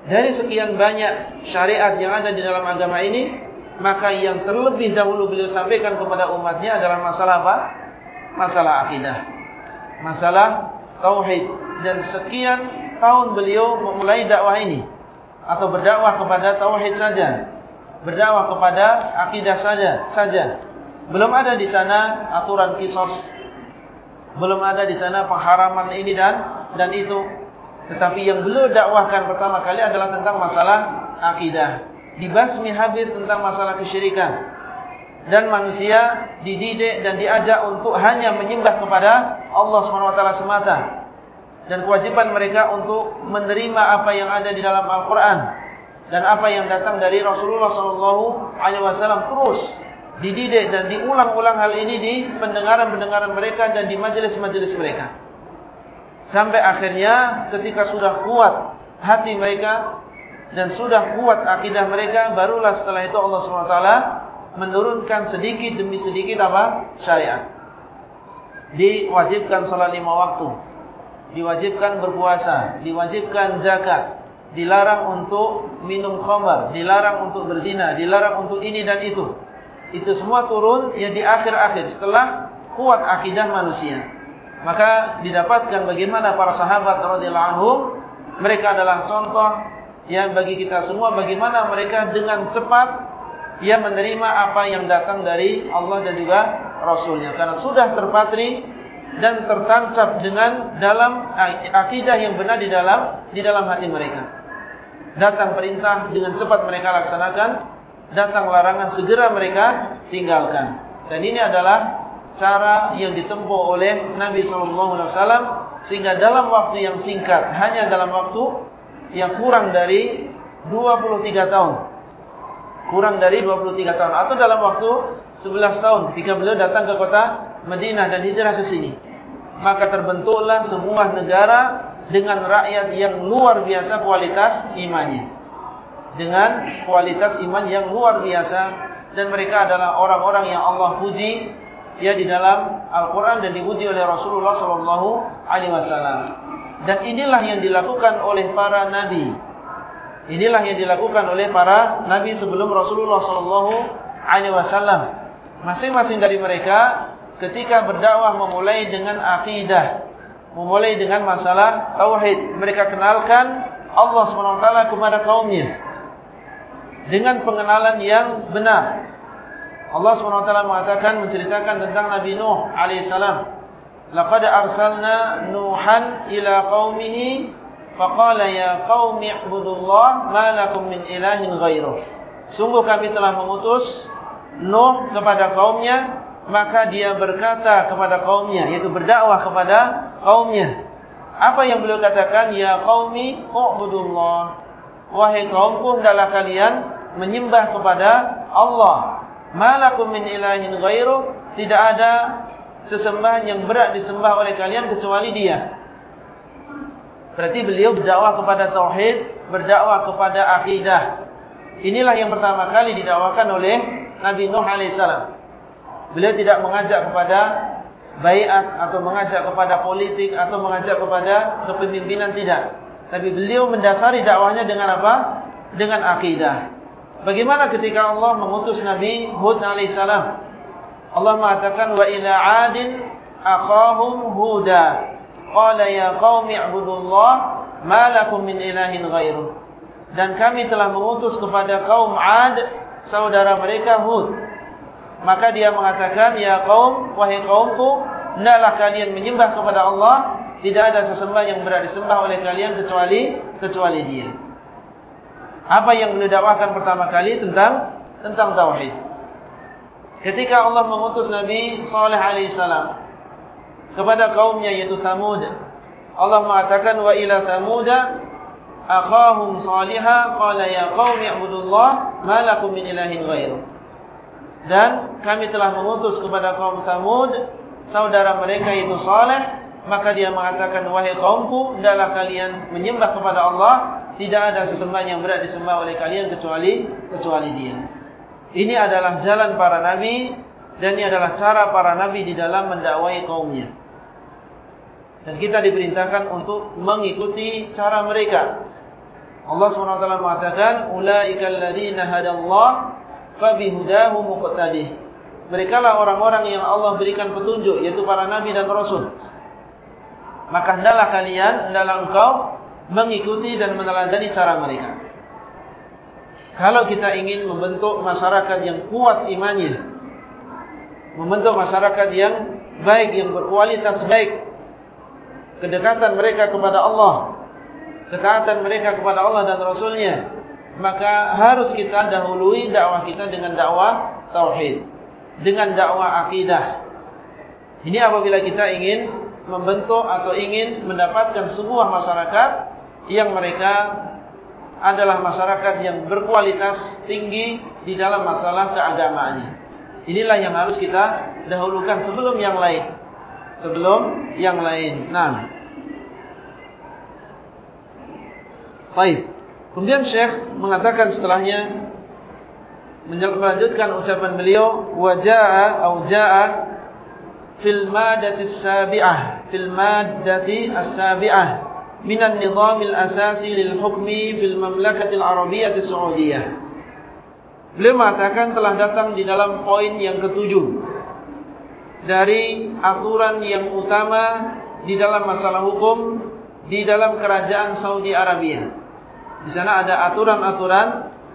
Dari sekian banyak syariat yang ada di dalam agama ini, maka yang terlebih dahulu beliau sampaikan kepada umatnya adalah masalah apa? Masalah akidah masalah tauhid. Dan sekian tahun beliau memulai dakwah ini atau berdakwah kepada tauhid saja berdakwah kepada akidah saja saja belum ada di sana aturan kisos. Belum ada di sana pengharaman ini dan dan itu. Tetapi yang beliau dakwahkan pertama kali adalah tentang masalah akidah. Dibasmi habis tentang masalah kesyirikan. Dan manusia dididik dan diajak untuk hanya menyembah kepada Allah SWT semata. Dan kewajiban mereka untuk menerima apa yang ada di dalam Al-Quran. Dan apa yang datang dari Rasulullah SAW terus dididik dan diulang-ulang hal ini di pendengaran-pendengaran mereka dan di majelis-majelis mereka sampai akhirnya ketika sudah kuat hati mereka dan sudah kuat akidah mereka barulah setelah itu Allah SWT menurunkan sedikit demi sedikit apa? Syariat. Diwajibkan salat lima waktu. Diwajibkan berpuasa, diwajibkan zakat. dilarang untuk minum khamar, dilarang untuk berzina, dilarang untuk ini dan itu. Itu semua turun ya di akhir-akhir setelah kuat akidah manusia. Maka didapatkan bagaimana para sahabat radhiyallahu anhum mereka adalah contoh yang bagi kita semua bagaimana mereka dengan cepat ia menerima apa yang datang dari Allah dan juga Rasulnya karena sudah terpatri dan tertancap dengan dalam akidah yang benar di dalam di dalam hati mereka. Datang perintah dengan cepat mereka laksanakan, datang larangan segera mereka tinggalkan. Dan ini adalah cara yang ditempuh oleh Nabi sallallahu alaihi wasallam sehingga dalam waktu yang singkat, hanya dalam waktu yang kurang dari 23 tahun. Kurang dari 23 tahun atau dalam waktu 11 tahun ketika beliau datang ke kota Madinah dan hijrah ke sini. Maka terbentuklah sebuah negara dengan rakyat yang luar biasa kualitas imannya. Dengan kualitas iman yang luar biasa dan mereka adalah orang-orang yang Allah puji ya di dalam Al-Qur'an dan dipuji oleh Rasulullah sallallahu alaihi wasallam. Dan inilah yang dilakukan oleh para nabi. Inilah yang dilakukan oleh para nabi sebelum Rasulullah sallallahu alaihi wasallam. Masing-masing dari mereka ketika berdakwah memulai dengan akidah, memulai dengan masalah tauhid, mereka kenalkan Allah SWT kepada kaumnya dengan pengenalan yang benar. Allah SWT mengatakan menceritakan tentang Nabi Nuh alaihissalam. Laqad arsalna Nuhan ila qaumihi faqala ya qaumi ibudullah ma lakum min ilahin ghairuh. Sungguh kami telah mengutus Nuh kepada kaumnya maka dia berkata kepada kaumnya yaitu berdakwah kepada kaumnya. Apa yang beliau katakan ya qaumi ibudullah. Wahai kaumku hendaklah kalian menyembah kepada Allah. Malakum min ilahin ghairu. Tidak ada sesembahan yang berat disembah oleh kalian kecuali dia. Berarti beliau berdakwah kepada tauhid berdakwah kepada akidah. Inilah yang pertama kali didakwakan oleh Nabi Nuh alaihissalam beliau tidak mengajak kepada bayat atau mengajak kepada politik atau mengajak kepada kepemimpinan tidak. Tapi beliau mendasari dakwahnya dengan apa? Dengan akidah Bagaimana ketika Allah mengutus Nabi Hud alaihissalam? Allah mengatakan wa ila 'adin akhahum huda. Qala ya qaumi ibudullah ma lakum min ilahin ghairu. Dan kami telah mengutus kepada kaum 'Ad saudara mereka Hud. Maka dia mengatakan ya qaum wahai kaumku hendaklah kalian menyembah kepada Allah tidak ada sesembahan yang berada disembah oleh kalian kecuali kecuali Dia. Apa yang beliau dakwahkan pertama kali tentang tentang tauhid. Ketika Allah mengutus Nabi Saleh alaihissalam kepada kaumnya yaitu Thamud, Allah mengatakan wa ila Thamud akhahum Salihah qala ya qaumi ibudullah ma lakum min ilahin ghairu. Dan kami telah mengutus kepada kaum Thamud saudara mereka yaitu Saleh maka dia mengatakan wahai kaumku hendaklah kalian menyembah kepada Allah tidak ada sesembahan yang berat disembah oleh kalian kecuali kecuali Dia. Ini adalah jalan para nabi dan ini adalah cara para nabi di dalam mendakwai kaumnya. Dan kita diperintahkan untuk mengikuti cara mereka. Allah SWT mengatakan, "Ulaika alladziina hadallah fabihudahu muqtadih." Mereka lah orang-orang yang Allah berikan petunjuk yaitu para nabi dan rasul. Maka hendaklah kalian, hendaklah engkau mengikuti dan meneladani cara mereka. Kalau kita ingin membentuk masyarakat yang kuat imannya, membentuk masyarakat yang baik, yang berkualitas baik, kedekatan mereka kepada Allah, ketaatan mereka kepada Allah dan Rasulnya, maka harus kita dahului dakwah kita dengan dakwah tauhid, dengan dakwah akidah. Ini apabila kita ingin membentuk atau ingin mendapatkan sebuah masyarakat yang mereka adalah masyarakat yang berkualitas tinggi di dalam masalah keagamaannya. Inilah yang harus kita dahulukan sebelum yang lain. Sebelum yang lain. Nah. Baik. Kemudian Syekh mengatakan setelahnya melanjutkan ucapan beliau wajaa au jaa fil madati as-sabi'ah fil madati as-sabi'ah min an-nizam al-asasi lil hukmi fil mamlakah al-arabiyyah as-saudiyah. Beliau mengatakan telah datang di dalam poin yang ketujuh dari aturan yang utama di dalam masalah hukum di dalam kerajaan Saudi Arabia. Di sana ada aturan-aturan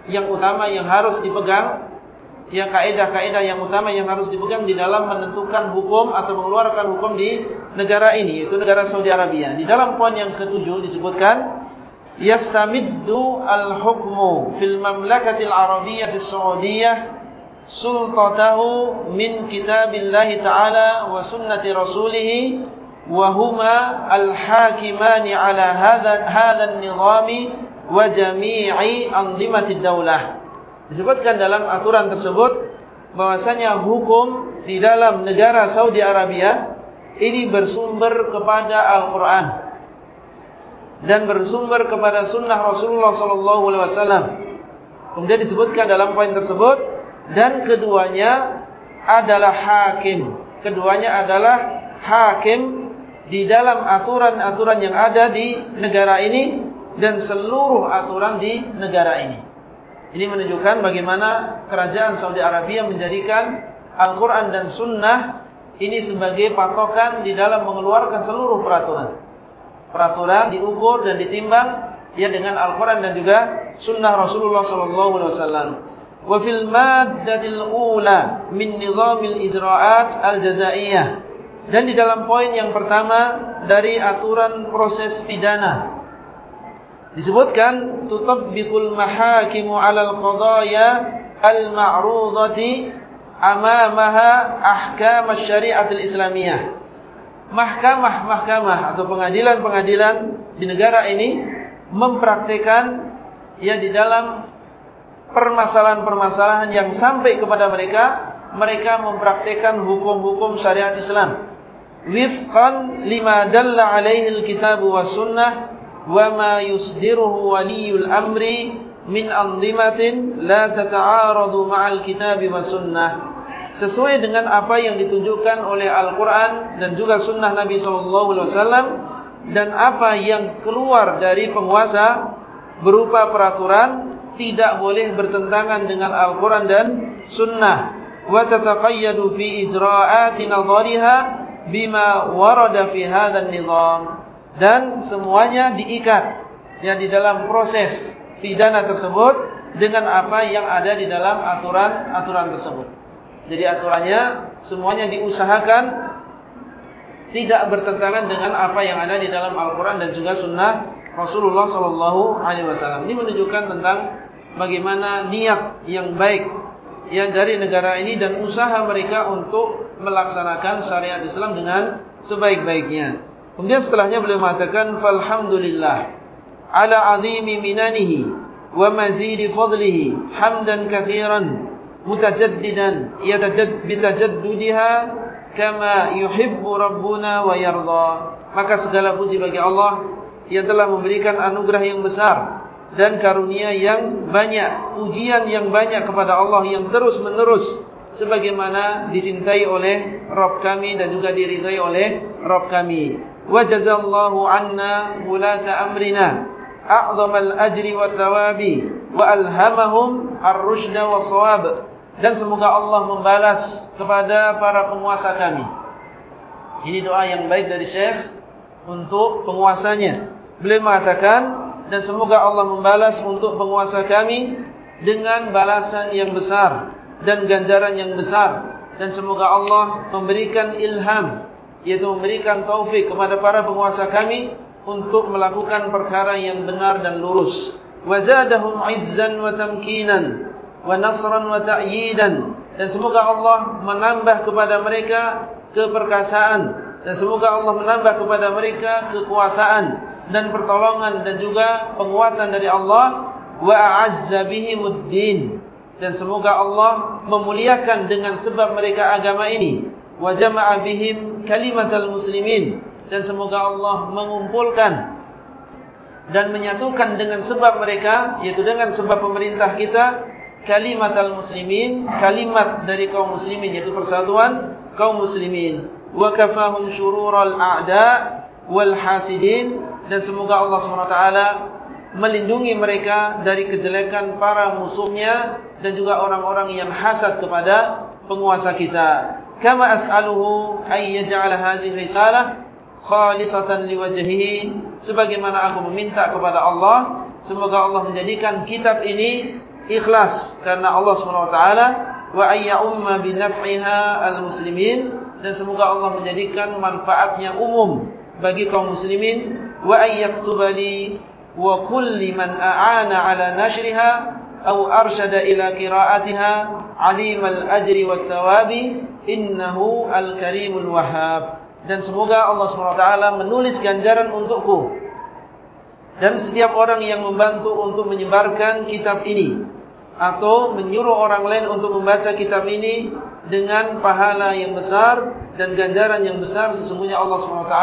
yang utama yang harus dipegang, yang kaedah-kaedah yang utama yang harus dipegang di dalam menentukan hukum atau mengeluarkan hukum di negara ini, yaitu negara Saudi Arabia. Di dalam poin yang ketujuh disebutkan, Yastamiddu al-hukmu fil mamlakatil arabiyyah al-saudiyah sultatahu min kitabillahi ta'ala wa sunnati rasulih wa huma al-hakimani ala hadha, hadha an-nizami wa jami'i anzimatid daulah. Disebutkan dalam aturan tersebut bahwasanya hukum di dalam negara Saudi Arabia ini bersumber kepada Al-Qur'an dan bersumber kepada sunnah Rasulullah sallallahu alaihi wasallam. Kemudian disebutkan dalam poin tersebut dan keduanya adalah hakim. Keduanya adalah hakim di dalam aturan-aturan yang ada di negara ini dan seluruh aturan di negara ini. Ini menunjukkan bagaimana kerajaan Saudi Arabia menjadikan Al-Quran dan Sunnah ini sebagai patokan di dalam mengeluarkan seluruh peraturan. Peraturan diukur dan ditimbang ya dengan Al-Quran dan juga Sunnah Rasulullah SAW. Wa fil maddatil ula min nizamil ijra'at al-jazaiyah dan di dalam poin yang pertama dari aturan proses pidana disebutkan tutabbiqul mahakimu 'alal qadaya al-ma'rudati amamaha ahkam asy-syari'ah al-islamiyah. Mahkamah-mahkamah atau pengadilan-pengadilan di negara ini mempraktikkan ya di dalam permasalahan-permasalahan yang sampai kepada mereka mereka mempraktikkan hukum-hukum syariat Islam wifqan lima dalla alaihi alkitab wa sunnah yusdiruhu waliyul amri min anzimatin la tata'aradu ma'al kitab wa sunnah sesuai dengan apa yang ditunjukkan oleh Al-Qur'an dan juga sunnah Nabi wasallam dan apa yang keluar dari penguasa berupa peraturan tidak boleh bertentangan dengan Al-Qur'an dan sunnah. wa tataqayyadu fi ijra'ati nadhariha bima warada fi hadzal nizam dan semuanya diikat ya di dalam proses pidana tersebut dengan apa yang ada di dalam aturan-aturan tersebut. Jadi aturannya semuanya diusahakan tidak bertentangan dengan apa yang ada di dalam Al-Qur'an dan juga sunnah Rasulullah sallallahu alaihi wasallam. Ini menunjukkan tentang bagaimana niat yang baik yang dari negara ini dan usaha mereka untuk melaksanakan syariat Islam dengan sebaik-baiknya. Kemudian setelahnya beliau mengatakan falhamdulillah ala azimi minanihi wa mazidi fadlihi hamdan katsiran mutajaddidan yatajadd bitajaddudiha kama yuhibbu rabbuna wa yarda. Maka segala puji bagi Allah yang telah memberikan anugerah yang besar dan karunia yang banyak, ujian yang banyak kepada Allah yang terus menerus sebagaimana dicintai oleh Rabb kami dan juga diridhai oleh Rabb kami. Wa jazallahu anna wulata amrina a'zamal ajri wa thawabi wa alhamahum ar-rusyda was-shawab. Dan semoga Allah membalas kepada para penguasa kami. Ini doa yang baik dari Syekh untuk penguasanya. Beliau mengatakan dan semoga Allah membalas untuk penguasa kami dengan balasan yang besar dan ganjaran yang besar dan semoga Allah memberikan ilham yaitu memberikan taufik kepada para penguasa kami untuk melakukan perkara yang benar dan lurus. Wazadahum izzan wa tamkinan wa nasran wa ta'yidan. Dan semoga Allah menambah kepada mereka keperkasaan. Dan semoga Allah menambah kepada mereka kekuasaan dan pertolongan dan juga penguatan dari Allah. Wa a'azza bihimuddin dan semoga Allah memuliakan dengan sebab mereka agama ini wa jama'a bihim kalimatal muslimin. Dan semoga Allah mengumpulkan dan menyatukan dengan sebab mereka yaitu dengan sebab pemerintah kita kalimatal muslimin kalimat dari kaum muslimin yaitu persatuan kaum muslimin. Wa kafahum syurural a'da wal hasidin. Dan semoga Allah SWT melindungi mereka dari kejelekan para musuhnya dan juga orang-orang yang hasad kepada penguasa kita. Kama as'aluhu ay yaj'al hadhihi risalah khalisatan liwajhihi sebagaimana aku meminta kepada Allah semoga Allah menjadikan kitab ini ikhlas karena Allah SWT wa ayya umma binaf'iha al-muslimin. Dan semoga Allah menjadikan manfaatnya umum bagi kaum muslimin. Wa ayyaktubali wa kulli man a'ana ala nashriha aw arshada ila qira'atiha 'alimal ajri wat thawabi innahu al-karimul wahhab. Dan semoga Allah SWT menulis ganjaran untukku. Dan setiap orang yang membantu untuk menyebarkan kitab ini. Atau menyuruh orang lain untuk membaca kitab ini dengan pahala yang besar dan ganjaran yang besar sesungguhnya Allah SWT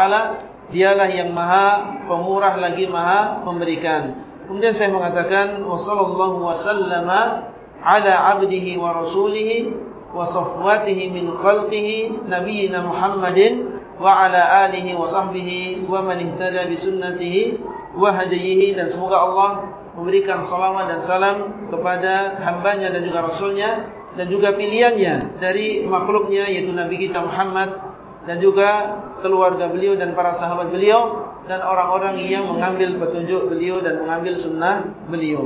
dialah yang maha pemurah lagi maha memberikan kemudian saya mengatakan wassallallahu wasallama ala abdihi wa rasulihi wa safwatihi min khalqihi nabiyina muhammadin wa ala alihi wa sahbihi wa man ihtada bi sunnatihi wa hadiyihi dan semoga Allah memberikan salawat dan salam kepada hambanya dan juga rasulnya dan juga pilihannya dari makhluknya yaitu Nabi kita Muhammad dan juga keluarga beliau dan para sahabat beliau dan orang-orang yang mengambil petunjuk beliau dan mengambil sunnah beliau.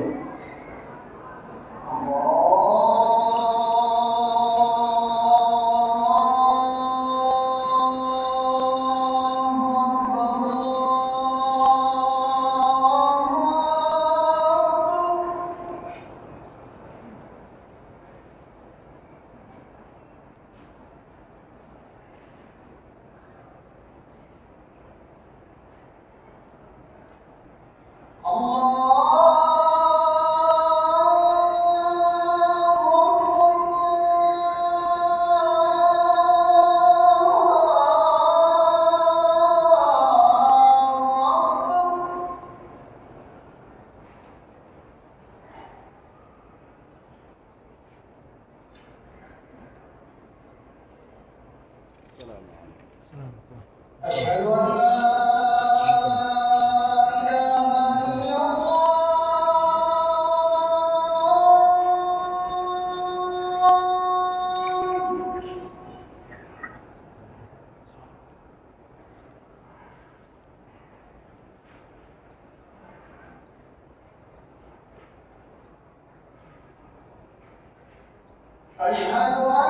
أشهد أن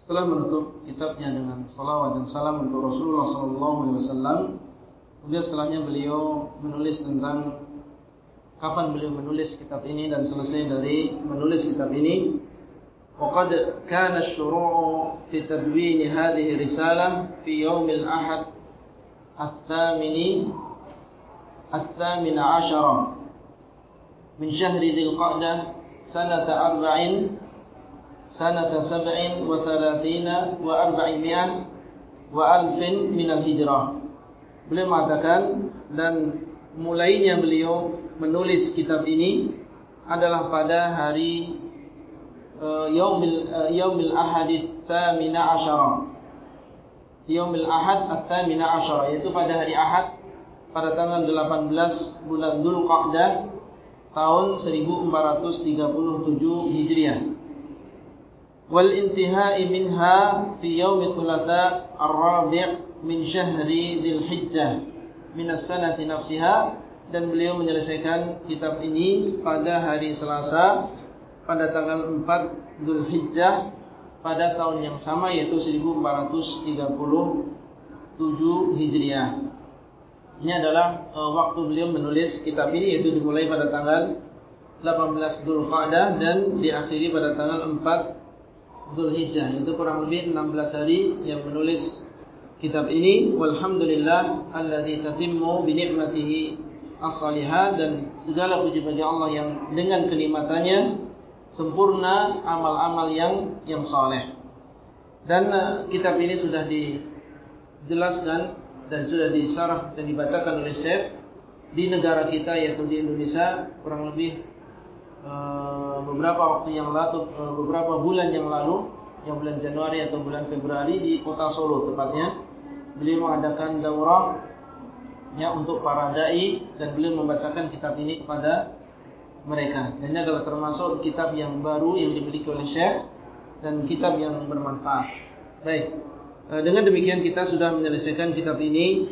setelah menutup kitabnya dengan salawat dan salam untuk Rasulullah SAW, kemudian setelahnya beliau menulis tentang kapan beliau menulis kitab ini dan selesai dari menulis kitab ini. وقد كان الشروع في تدوين هذه الرسالة في يوم الأحد الثامن الثامن عشر من شهر ذي القعدة سنة sanata sab'in wa thalathina wa arba'imian wa alfin minal hijrah. Beliau mengatakan dan mulainya beliau menulis kitab ini adalah pada hari eh, uh, Yawmil uh, eh, Ahad al-Thamina Asyara. Yawmil Ahad al-Thamina Asyara, yaitu pada hari Ahad pada tanggal 18 bulan Dhul tahun 1437 Hijriah. والانتهاء منها في يوم الثلاثاء الرابع من شهر ذي الحجة من السنة نفسها dan beliau menyelesaikan kitab ini pada hari Selasa pada tanggal 4 Dzulhijjah pada tahun yang sama yaitu 1437 Hijriah. Ini adalah uh, waktu beliau menulis kitab ini yaitu dimulai pada tanggal 18 Dzulqa'dah dan diakhiri pada tanggal 4 Dhul Hijjah Itu kurang lebih 16 hari yang menulis kitab ini. Walhamdulillah Alladhi tatimmu binikmatihi as-salihah. Dan segala puji bagi Allah yang dengan kenikmatannya Sempurna amal-amal yang yang saleh. Dan uh, kitab ini sudah dijelaskan Dan sudah disarah dan dibacakan oleh Syekh Di negara kita yaitu di Indonesia Kurang lebih Eh, beberapa waktu yang lalu, eh, beberapa bulan yang lalu, yang bulan Januari atau bulan Februari di kota Solo tepatnya, beliau mengadakan daurah ya untuk para dai dan beliau membacakan kitab ini kepada mereka. Dan ini adalah termasuk kitab yang baru yang dimiliki oleh Syekh dan kitab yang bermanfaat. Baik. Eh, dengan demikian kita sudah menyelesaikan kitab ini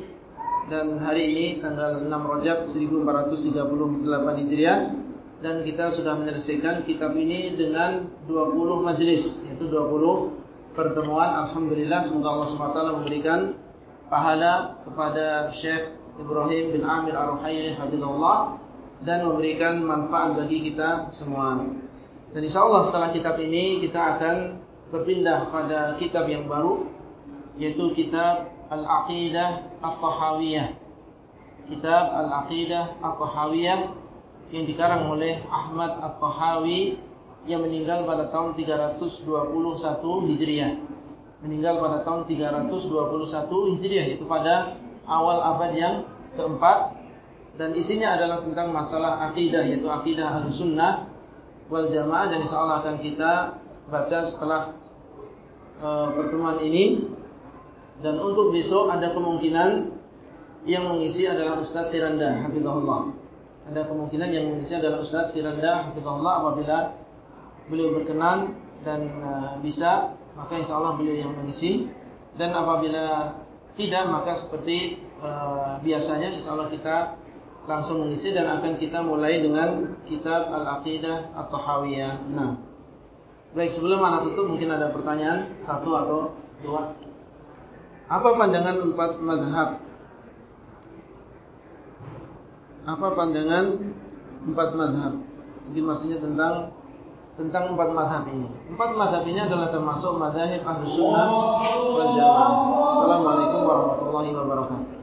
dan hari ini tanggal 6 Rajab 1438 Hijriah dan kita sudah menyelesaikan kitab ini dengan 20 majlis yaitu 20 pertemuan alhamdulillah semoga Allah SWT memberikan pahala kepada Syekh Ibrahim bin Amir Ar-Ruhairi hafizahullah dan memberikan manfaat bagi kita semua. Dan insyaallah setelah kitab ini kita akan berpindah pada kitab yang baru yaitu kitab Al-Aqidah At-Tahawiyah. Kitab Al-Aqidah At-Tahawiyah yang dikarang oleh Ahmad At-Tahawi. Yang meninggal pada tahun 321 Hijriah. Meninggal pada tahun 321 Hijriah itu pada awal abad yang keempat. Dan isinya adalah tentang masalah akidah yaitu akidah Ahlussunnah wal Jamaah. Dan insyaallah akan kita baca setelah uh, pertemuan ini. Dan untuk besok ada kemungkinan yang mengisi adalah Ustaz Tiranda hafizahullah ada kemungkinan yang mengisi adalah Ustaz Firanda Hafizullah apabila beliau berkenan dan uh, bisa maka insya Allah beliau yang mengisi. Dan apabila tidak maka seperti uh, biasanya insya Allah kita langsung mengisi dan akan kita mulai dengan kitab Al-Aqidah At-Tahawiyah. Nah baik sebelum anak tutup mungkin ada pertanyaan satu atau dua? Apa pandangan empat madhab apa pandangan empat madhab? Mungkin maksudnya tentang tentang empat madhab ini. Empat madhab ini adalah termasuk madhab ahlu sunnah wal jamaah. Assalamualaikum warahmatullahi wabarakatuh.